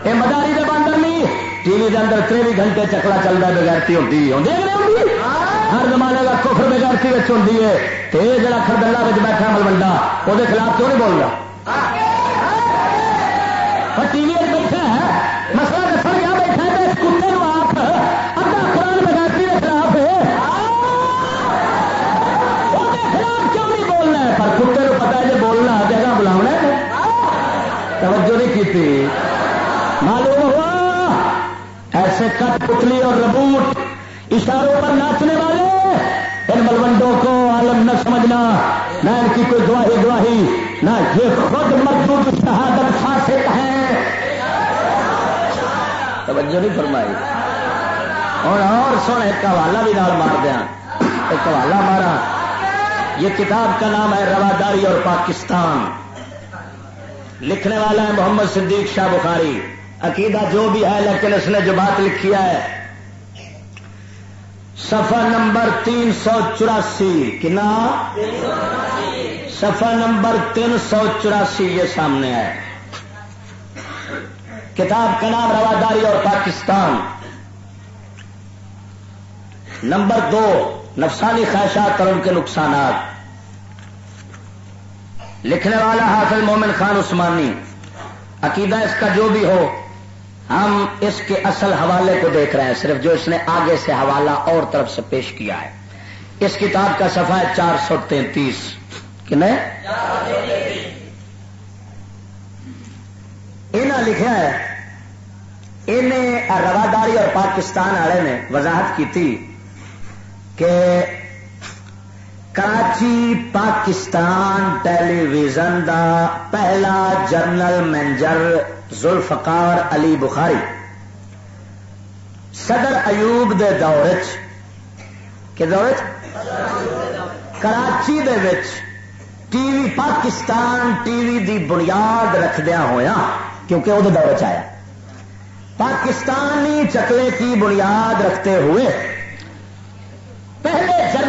یہ مداری کے باندر نہیں، ٹی وی کے اندر تروی گھنٹے چکلا چلتا بغیرتی ہوتی ہوتی ہر زمانے کا کفر بغیرتی ہوتی ہے۔ تو یہ جڑا خردلا بیٹھا ملوڈا وہ خلاف کیوں نہیں بولنا؟ ہاں۔ ہاں۔ ہاں۔ ٹی وی توجہ نہیں کی معلوم ہوا، ایسے کٹ پتلی اور ربوٹ اشاروں پر ناچنے والے، ان ملوڈوں کو عالم نہ سمجھنا، نہ ان کی کوئی گواہی گواہی، نہ یہ خود مردود شہادت فاسق ہے توجہ نہیں فرمائی۔ اور اور سن ایک حوالہ بھی نال مار دیا۔ ایک حوالہ مارا۔ یہ کتاب کا نام ہے رواداری اور پاکستان۔ لکھنے والا ہے محمد صدیق شاہ بخاری۔ عقیدہ جو بھی ہے، لیکن اس نے جو بات لکھی ہے سفا نمبر تین سو چوراسی۔ کنا؟ سفا نمبر تین سو چوراسی یہ سامنے ہے۔ کتاب کا نام رواداری اور پاکستان۔ نمبر دو، نفسانی خواہشات اور ان کے نقصانات۔ لکھنے والا حافظ مومن خان عثمانی۔ عقیدہ اس کا جو بھی ہو، ہم اس کے اصل حوالے کو دیکھ رہے ہیں، صرف جو اس نے آگے سے حوالہ اور طرف سے پیش کیا ہے۔ اس کتاب کا صفحہ ہے چار سو تینتیس۔ انہیں لکھا ہے انہیں رواداری اور پاکستان والے نے وضاحت کی تھی کہ کراچی، پاکستان ٹیلی ویژن دا پہلا جرنل مینجر ذوالفقار علی بخاری۔ صدر ایوب دے دور کے دور کراچی دے وچ۔ T V Pakistan, T V دی بنیاد رکھدیا ہوا کیونکہ وہ دور چیا پاکستانی چکلے کی بنیاد رکھتے ہوئے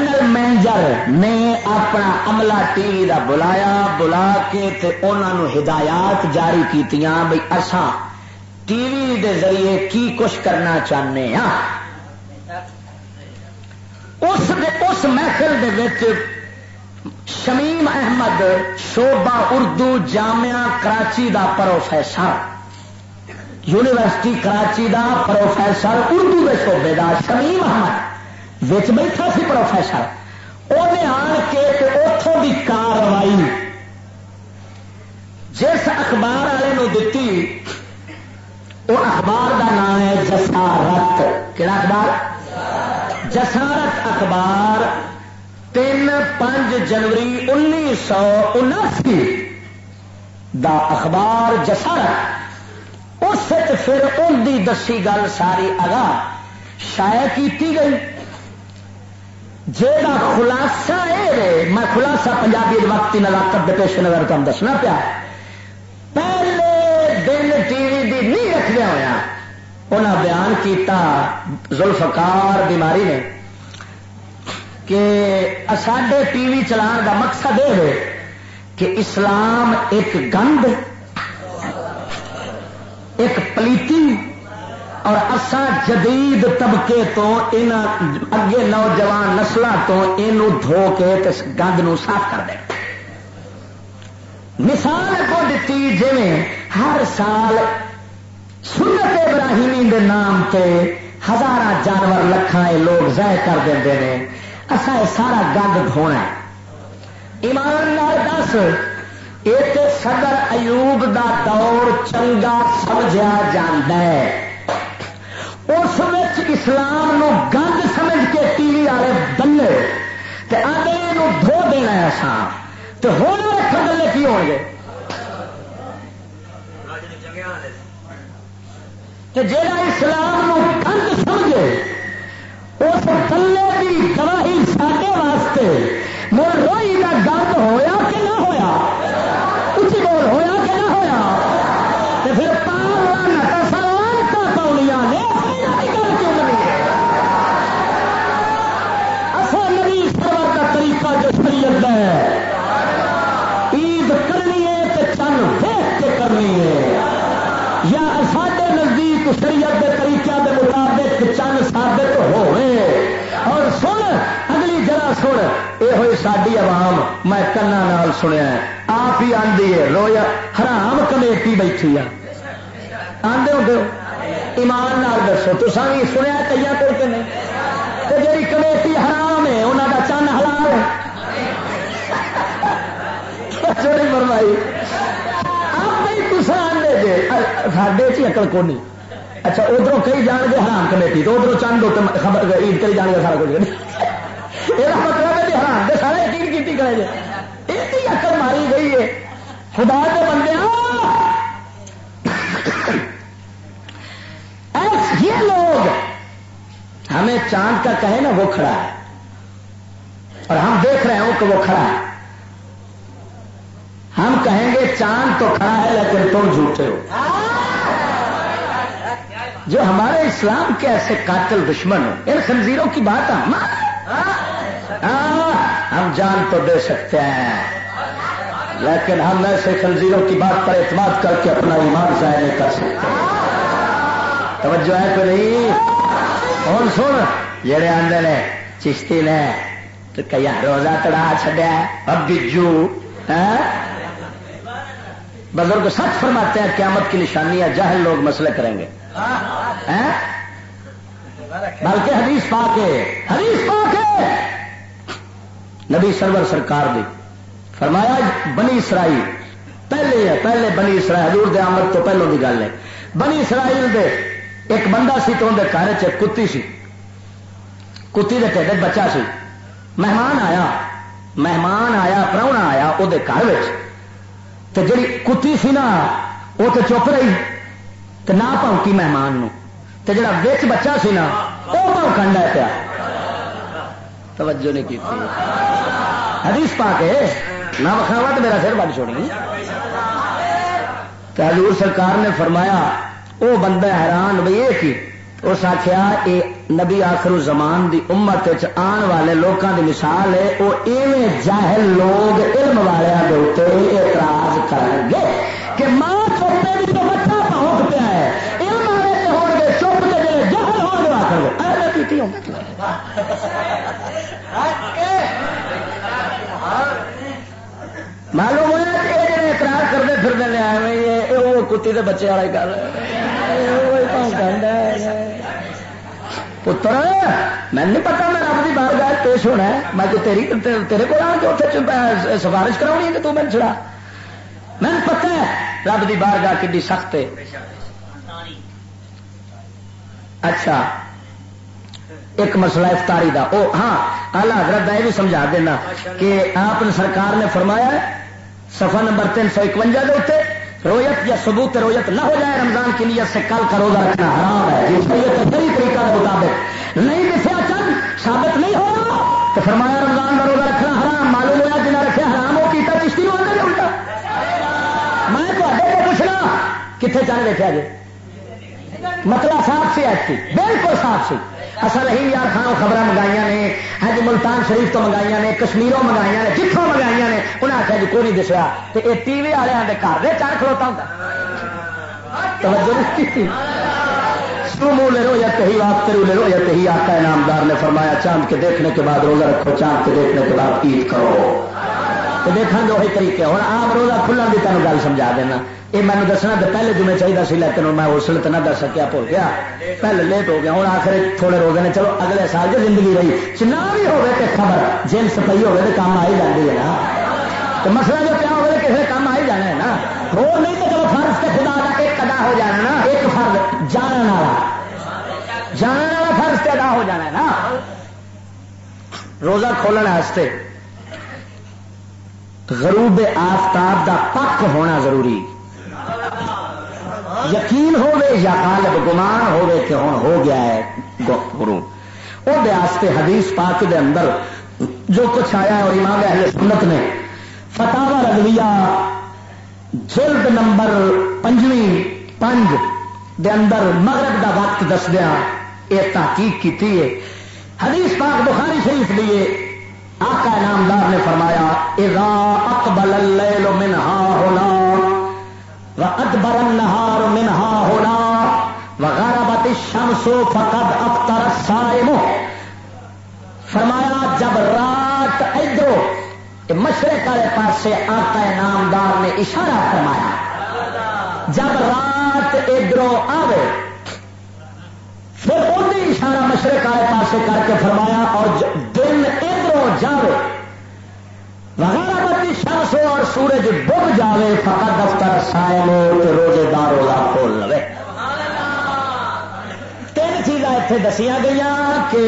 جنرل مینیجر نے اپنا عملہ ٹی وی کا بلایا، بلا کے انہوں ہدایات جاری کی بھائی اصا ٹی وی دے ذریعے کی کچھ کرنا چاہتے ہاں؟ اس اس محفل دے وچ شمیم احمد شوبا اردو جامعہ کراچی دا پروفیسر، یونیورسٹی کراچی دا پروفیسر، اردو کے شعبے دا شمیم احمد۔ وچ بیٹھا سی پروفیسر انہیں آن کے اتوں کی کاروائی جس اخبار والے نو دتی وہ اخبار دا نام ہے جسارت کہڑا اخبار جسارت اخبار تین پانچ جنوری انیس سو اناسی دا اخبار جسارت اس پھر ان کی دسی گل ساری اگا شاید کی گئی جا خلاصہ یہ میں خلاصہ پنجابی وقتی نلاقت پیش نظر تم دسنا پیا۔ پہلے دن ٹی وی دی نہیں رکھدیا ہوا انہیں بیان کیتا زلفکار بیماری نے کہ ساڈے ٹی وی چلان کا مقصد یہ ہے کہ اسلام ایک گند، ایک پلیتی اور اسا جدید طبقے تو، ان اگے نوجوان نسل تو یہ دھو کے گند نو صاف کر دیں مثال کو دیتی جی ہر سال سنت ابراہیمی دے نام تے ہزار جانور لکھان لوگ ضائع کر دیں اصا یہ سارا گند دھونا ایمان دس، ایک صدر ایوب دا دور چنگا سمجھا جاندہ ہے۔ اس اسلام نو گند سمجھ کے ٹی وی والے بلے آگے دھو دینا ہے تو ہونے رکھ بلے کی ہو گے؟ جا اسلام نو گند سمجھے، اس بلے کی گواہی ساڈے واسطے یہ ہوئی ساری عوام میں کنا سنیا آپ ہی آدھی ہے رویا حرام کمیٹی بیٹھی ہے آدھے ہو ایمان نال دسو تو سانی سنیا کئی کو جی کمیٹی حرام ہے انہوں کا چن حلال ہے چوری مروائی آپ ہی کسا ساڈے چی اکل کو نہیں اچھا ادھر کئی جان گے حرام کمیٹی تو ادھر چند خبر عید کری جان گے سارا کچھ یہ یقین کی کرے جی یہ ماری گئی ہے۔ خدا کے بندے یہ لوگ، ہمیں چاند کا کہے نا، وہ کھڑا ہے۔ اور ہم دیکھ رہے ہوں کہ وہ کھڑا ہے۔ ہم کہیں گے، چاند تو کھڑا ہے، لیکن تم جھوٹے ہو۔ جو ہمارے اسلام کے ایسے قاتل دشمن ہو ان خنزیروں کی بات ہم ہم جان تو دے سکتے ہیں۔ لیکن ہم ایسے خنزیروں کی بات پر اعتماد کر کے اپنا ایمان ضائع نہیں کر سکتے۔ توجہ ہے تو نہیں؟ اور سن، جڑے آدھے نے چشتی نے تو کئی روزہ تڑا چڈیا اب بجو ہاں؟ بزرگ سچ فرماتے ہیں قیامت کی نشانیاں جہل لوگ مسئلے کریں گے۔ ہاں؟ بلکہ حدیث پا کے حدیث پا کے نبی سرور سرکار دی۔ فرمایا، بنی اسرائیل، پہلے ہے، پہلے بنی اسرائیل، حضور دے آمد تو پہلو کی گل ہے۔ بنی اسرائیل دے ایک بندہ سی تو اندر گھر چ کتی سی۔ کتی کے ٹھڈ بچہ سی۔ مہمان آیا مہمان آیا پراؤنا آیا وہ گھر تو جی کتی سی نا وہ تو چپ رہی۔ تو نہ پونکی مہمان نو۔ تو جڑا وچ بچہ سی نا وہ پونکن لے پیا۔ توجہ نہیں کی حدیث پا کے نہ وکھاوا تو میرا سر بڑھ چھوڑی۔ تو حضور سرکار نے فرمایا وہ بندہ حیران بھائی یہ کی؟ اس آخیا یہ نبی آخر زمان دی امت آن والے لوگوں دی مثال ہے وہ ایویں جاہل لوگ علم والوں کے اتنے اعتراض کر گے کہ ماں چوپے بھی تو بچہ پہنچ پیا ہے۔ علم والے ہو گے، چپ کے جہل ہو گئے آخر معلوم ہوا کہ یہ جڑے اعتراض کرتے پھر آئے وہ کتی کے بچے والے کر پتر، میں نہیں پتا میں رب کی بار گاہ پیش ہونا ہے۔ میں تو تیری تیرے کو آ کے اتنے سفارش کرا ہے کہ تو میں چڑا میں پتا ہے رب کی بار گاہ کی سخت ہے۔ اچھا۔ ایک مسئلہ افطاری دا۔ او ہاں آلہ حضرت یہ بھی سمجھا دینا کہ آپ سرکار نے فرمایا سفا نمبر تین سو اکوجا کے رویت یا ثبوت رویت نہ ہو جائے، رمضان کی نیت سے کل کا روزہ رکھنا حرام ہے۔ جس کو یہ صحیح طریقہ کے مطابق۔ نہیں دسیا چند، ثابت نہیں ہو تو فرمایا رمضان کا روزہ رکھنا حرام، معلوم ہوا جنہیں رکھے حرام، وہ کیتا چشتی ہو گیا الٹا۔ میں تے کو پوچھنا کتنے چند دیکھا جی مطلب صاف سی ایسی بالکل صاف سی۔ اصل ہی یار خان خبر منگائی نے ہاں جی ملتان شریف تو منگائی نے، کشمیروں منگائی نے جتوں منگائی نے انہیں آخیا جی کوئی نہیں دسیا۔ تو یہ ٹی وی والوں کے گھر میں چڑھ کھلوتا ہوں منہ لے رو یا کہیں آپ کرو لے رو یا کہیں آقا انعامدار نے فرمایا، چاند کے دیکھنے کے بعد روزہ رکھو، چاند کے دیکھنے کے بعد عید کرو۔ تو دیکھا گے وہی طریقے ہوں، آپ روزہ کھلا بھی تمہیں گل سمجھا دینا۔ یہ مینو دسنا تو پہلے جمعے چاہیے سی لیکن میں اس لیے تو نہ دس سکیا، بھول گیا۔ پہلے لیٹ ہو گیا۔ ہوں، آخر تھوڑے روزے نے، چلو اگلے سال جو زندگی رہی چنا بھی ہوگی تو خبر جنس پی ہوگی تو کام آئی جاتی ہے نا۔ تو مسئلہ جو کیا ہوگا کسی کام آئی جانا ہے نا۔ وہ نہیں تو چلو فرض کے خدا کا ایک ادا ہو جانا نا، ایک فرض جان والا جان والا فرض ادا ہو جانا ہے نا۔ روزہ کھولنے غروب آفتاب دا پک ہونا ضروری۔ یقین یا غالب گمان ہوے کہ ہوں ہو گیا ہے گرو وہ حدیث پاک دے اندر جو کچھ آیا ہے اور امام اہل سنت نے فتح رضویہ جلد نمبر پنجویں پنج دے اندر مغرب دا وقت دسدیا یہ تحقیق کی حدیث پاک بخاری شریف لیے آقا نامدار نے فرمایا، اذا اقبل اللیل منہا ہونا ادبر نہار منہا ہونا وغیرہ بت شمسو فقد افطر سائم فرمایا، جب رات ادھر مشرق والے پاس آتا ہے نامدار نے اشارہ فرمایا، جب رات ادھر آئے پھر انہیں اشارہ مشرق والے پاس کر کے فرمایا، اور دن ادھر جاوے۔ وغیرہ بتی شمس اور سورج ڈب جائے فقط دفتر سائے لو تو روزے دار روزہ کھول لو تین چیزاں اتنے دسیا گئی کہ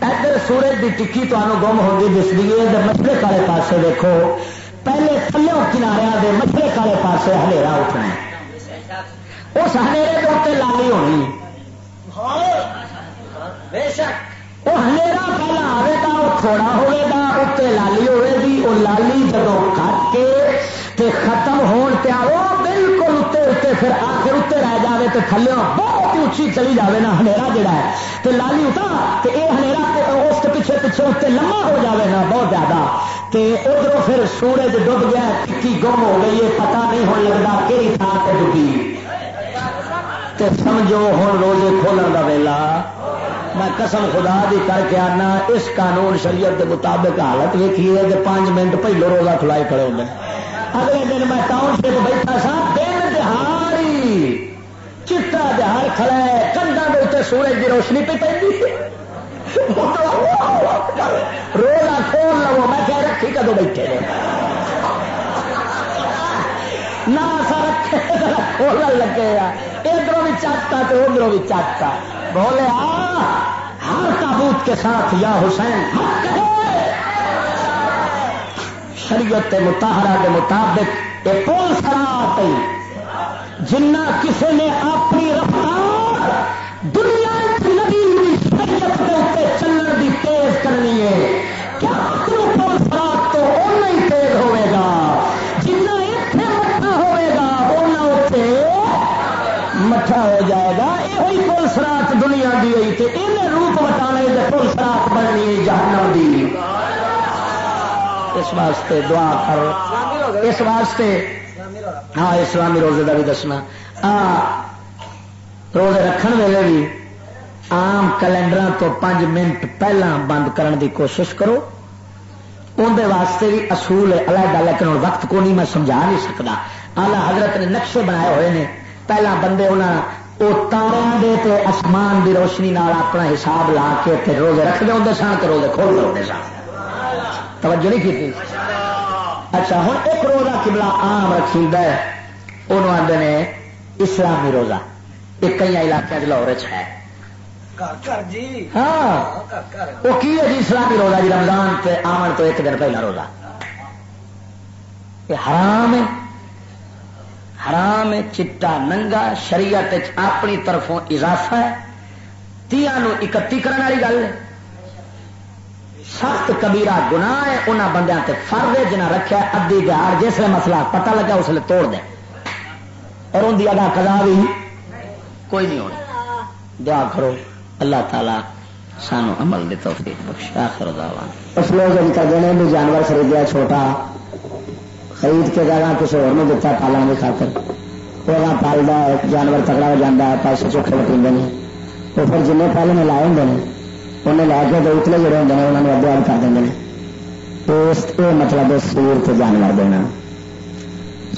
ادھر سورج کی ٹکی تمہیں گم ہوگی دس دیے مشرق والے پاسے دیکھو۔ پہلے تھلوں کنارے کے مشرق والے پاسے ہلےرا اٹھنا ہے اس ہلےرے کے اتنے لالی ہونی۔ بے شک! وہ ہنیرا پہلا آئے گا وہ تھوڑا ہوئے گا اتنے لالی ہوئے گی وہ لالی جب کٹ کے تے ختم ہون پیا وہ بالکل اتنے اتنے پھر آخر اتنے رہ جائے تو تھلے بہت ہی اچھی چلی جائے نا ہنیرا جڑا ہے تو لالی اٹھا تو یہ ہنیرا اس کے پیچھے پیچھے اتنے لمبا ہو جائے نا بہت زیادہ تے ادھر پھر سورج ڈب گیا ٹکی گم ہو گئی ہے پتا نہیں ہونے لگتا کہڑی تھان سے ڈبی سمجھو ہوں روزے کھولنے کا ویلا میں قسم خدا دی کر کے آنا، اس قانون شریعت کے مطابق حالت ویکھی ہے کہ پانچ منٹ پہلو روزہ کھلائے کھڑے ہوتے اگلے دن میں ٹاؤن شپ بیٹھا سا، دن دہاڑی، چٹا دہاڑ کھڑا ہے کنڈا کے اتنے سورج کی روشنی پہ پہ روزہ کھول لو، میں کیا رکھی کدو بیٹھے نہ رکھے کھولن لگے ادھر بھی چاٹا تو ادھر بھی چاٹا بولے ہر تابوت کے ساتھ یا حسین شریعت متحرہ کے مطابق یہ پول سرات جنہ کسی نے اپنی رفتار دنیا بٹانے پول بننی ہے جہنم دی۔ اس واسطے دعا کر۔ اس واسطے۔ ہاں اسلامی روزے کا بھی دسنا۔ روزے رکھن ویلے بھی آم کیلنڈر تو پانچ منٹ پہلا بند کرن دی کوشش کرو۔ اندر واسطے بھی اصول علیحدہ، لیکن ہوں وقت کو نہیں، میں سمجھا نہیں سکتا آلہ حضرت نے نقشے بنائے ہوئے نے۔ پہلا بندے انہوں وہ تاروں دے تے آسمان دی روشنی نال اپنا حساب لا کے روزے رکھتے ہوں سن تو روزے کھول دے سن۔ توجہ نہیں کی اچھا ہوں ایک روزہ کبلا آم رکھی انہوں آدھے نے اسلامی روزہ۔ یہ کئی علاقے لاہور ہے۔ ہاں۔ وہ کی ہے جی اسلامی روزہ؟ جی رمضان آمن تو ایک دن پہلا روزہ۔ یہ حرام ہے۔ حرام چٹا ننگا، شریعت اپنی طرفوں اضافہ ہے۔ تیا اکتی کرنے والی گل ہے۔ سخت کبیرا گنا ہے انہوں بندے فرد جنا رکھا ادی دہاڑ جس مسئلہ پتا لگا، اس لیے توڑ دے۔ اور ان کی ادا کلا بھی کوئی نہیں ہونا۔ دعا کرو، اللہ تعالی سانو عمل دے توفیق بخش آخر دعوان اس لوگ ان کا دینے بھی جانور خریدیا چھوٹا خرید کے جگہ کسی اور دیتا پالن کی خاطر۔ وہ پالتا ہے جانور تگڑا ہو جاتا ہے، پیسے چوکھے وٹی وہ پھر جن پالنے لائے ہوں انہیں لے کے تو اتنے جڑے ہوں انہوں نے ادھر کر دیں تو یہ مطلب سور سے جانور دینا۔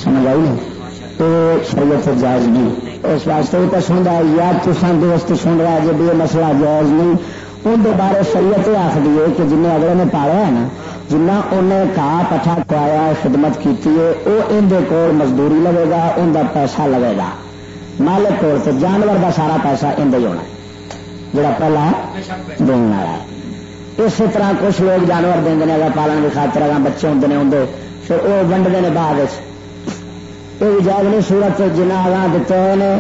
سمجھ آئی نہیں؟ تو شریعت جائز نہیں۔ اس واسطے بھی تو سن رہا ہے، یا تسان دوست سن رہا ہے جب یہ مسئلہ جائز نہیں۔ اندر بارے شریعت آخری ہے کہ جنہیں اگلے نے پایا ہے نا جنا انہیں کہا پٹھا کھوایا خدمت کی وہ اندر کول مزدوری لگے گا ان کا پیسہ لگے گا۔ مالک کول سے جانور کا سارا پیسہ اندر ہی ہونا جڑا پہلا دینا والا ہے۔ اسی طرح کچھ لوگ جانور دیں اگر پالن کی خاطر اگر بچے ہوں نے ہوں پھر وہ ونڈتے ہیں بعد یہ بھی جائز نہیں سورت جنہیں آگاہ دیتے ہوئے نے،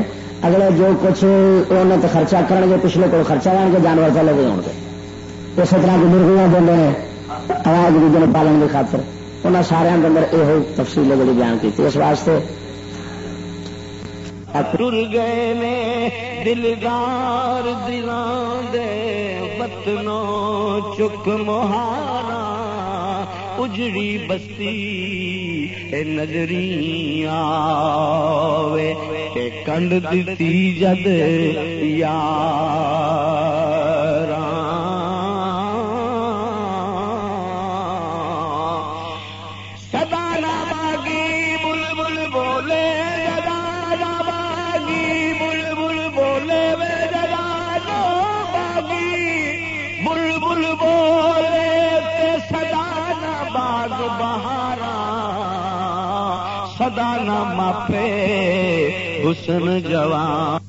اگلے جو کچھ انہیں تو خرچہ کریں گے پچھلے کو خرچہ لین گے جانور پہلے بھی ہو گے اسی طرح کی مرغیاں دیں ہیں آواز دوجے پالن کی خاطر انہیں سارے اندر یہ تفصیل بڑی بیان کی اس واسطے ٹر گئے نے دلدار دلان دے وطنوں چک مہارا اجڑی بستی اے نظری آوے، اے کنڈ دیتی جد یار۔ ماپے حسن جوان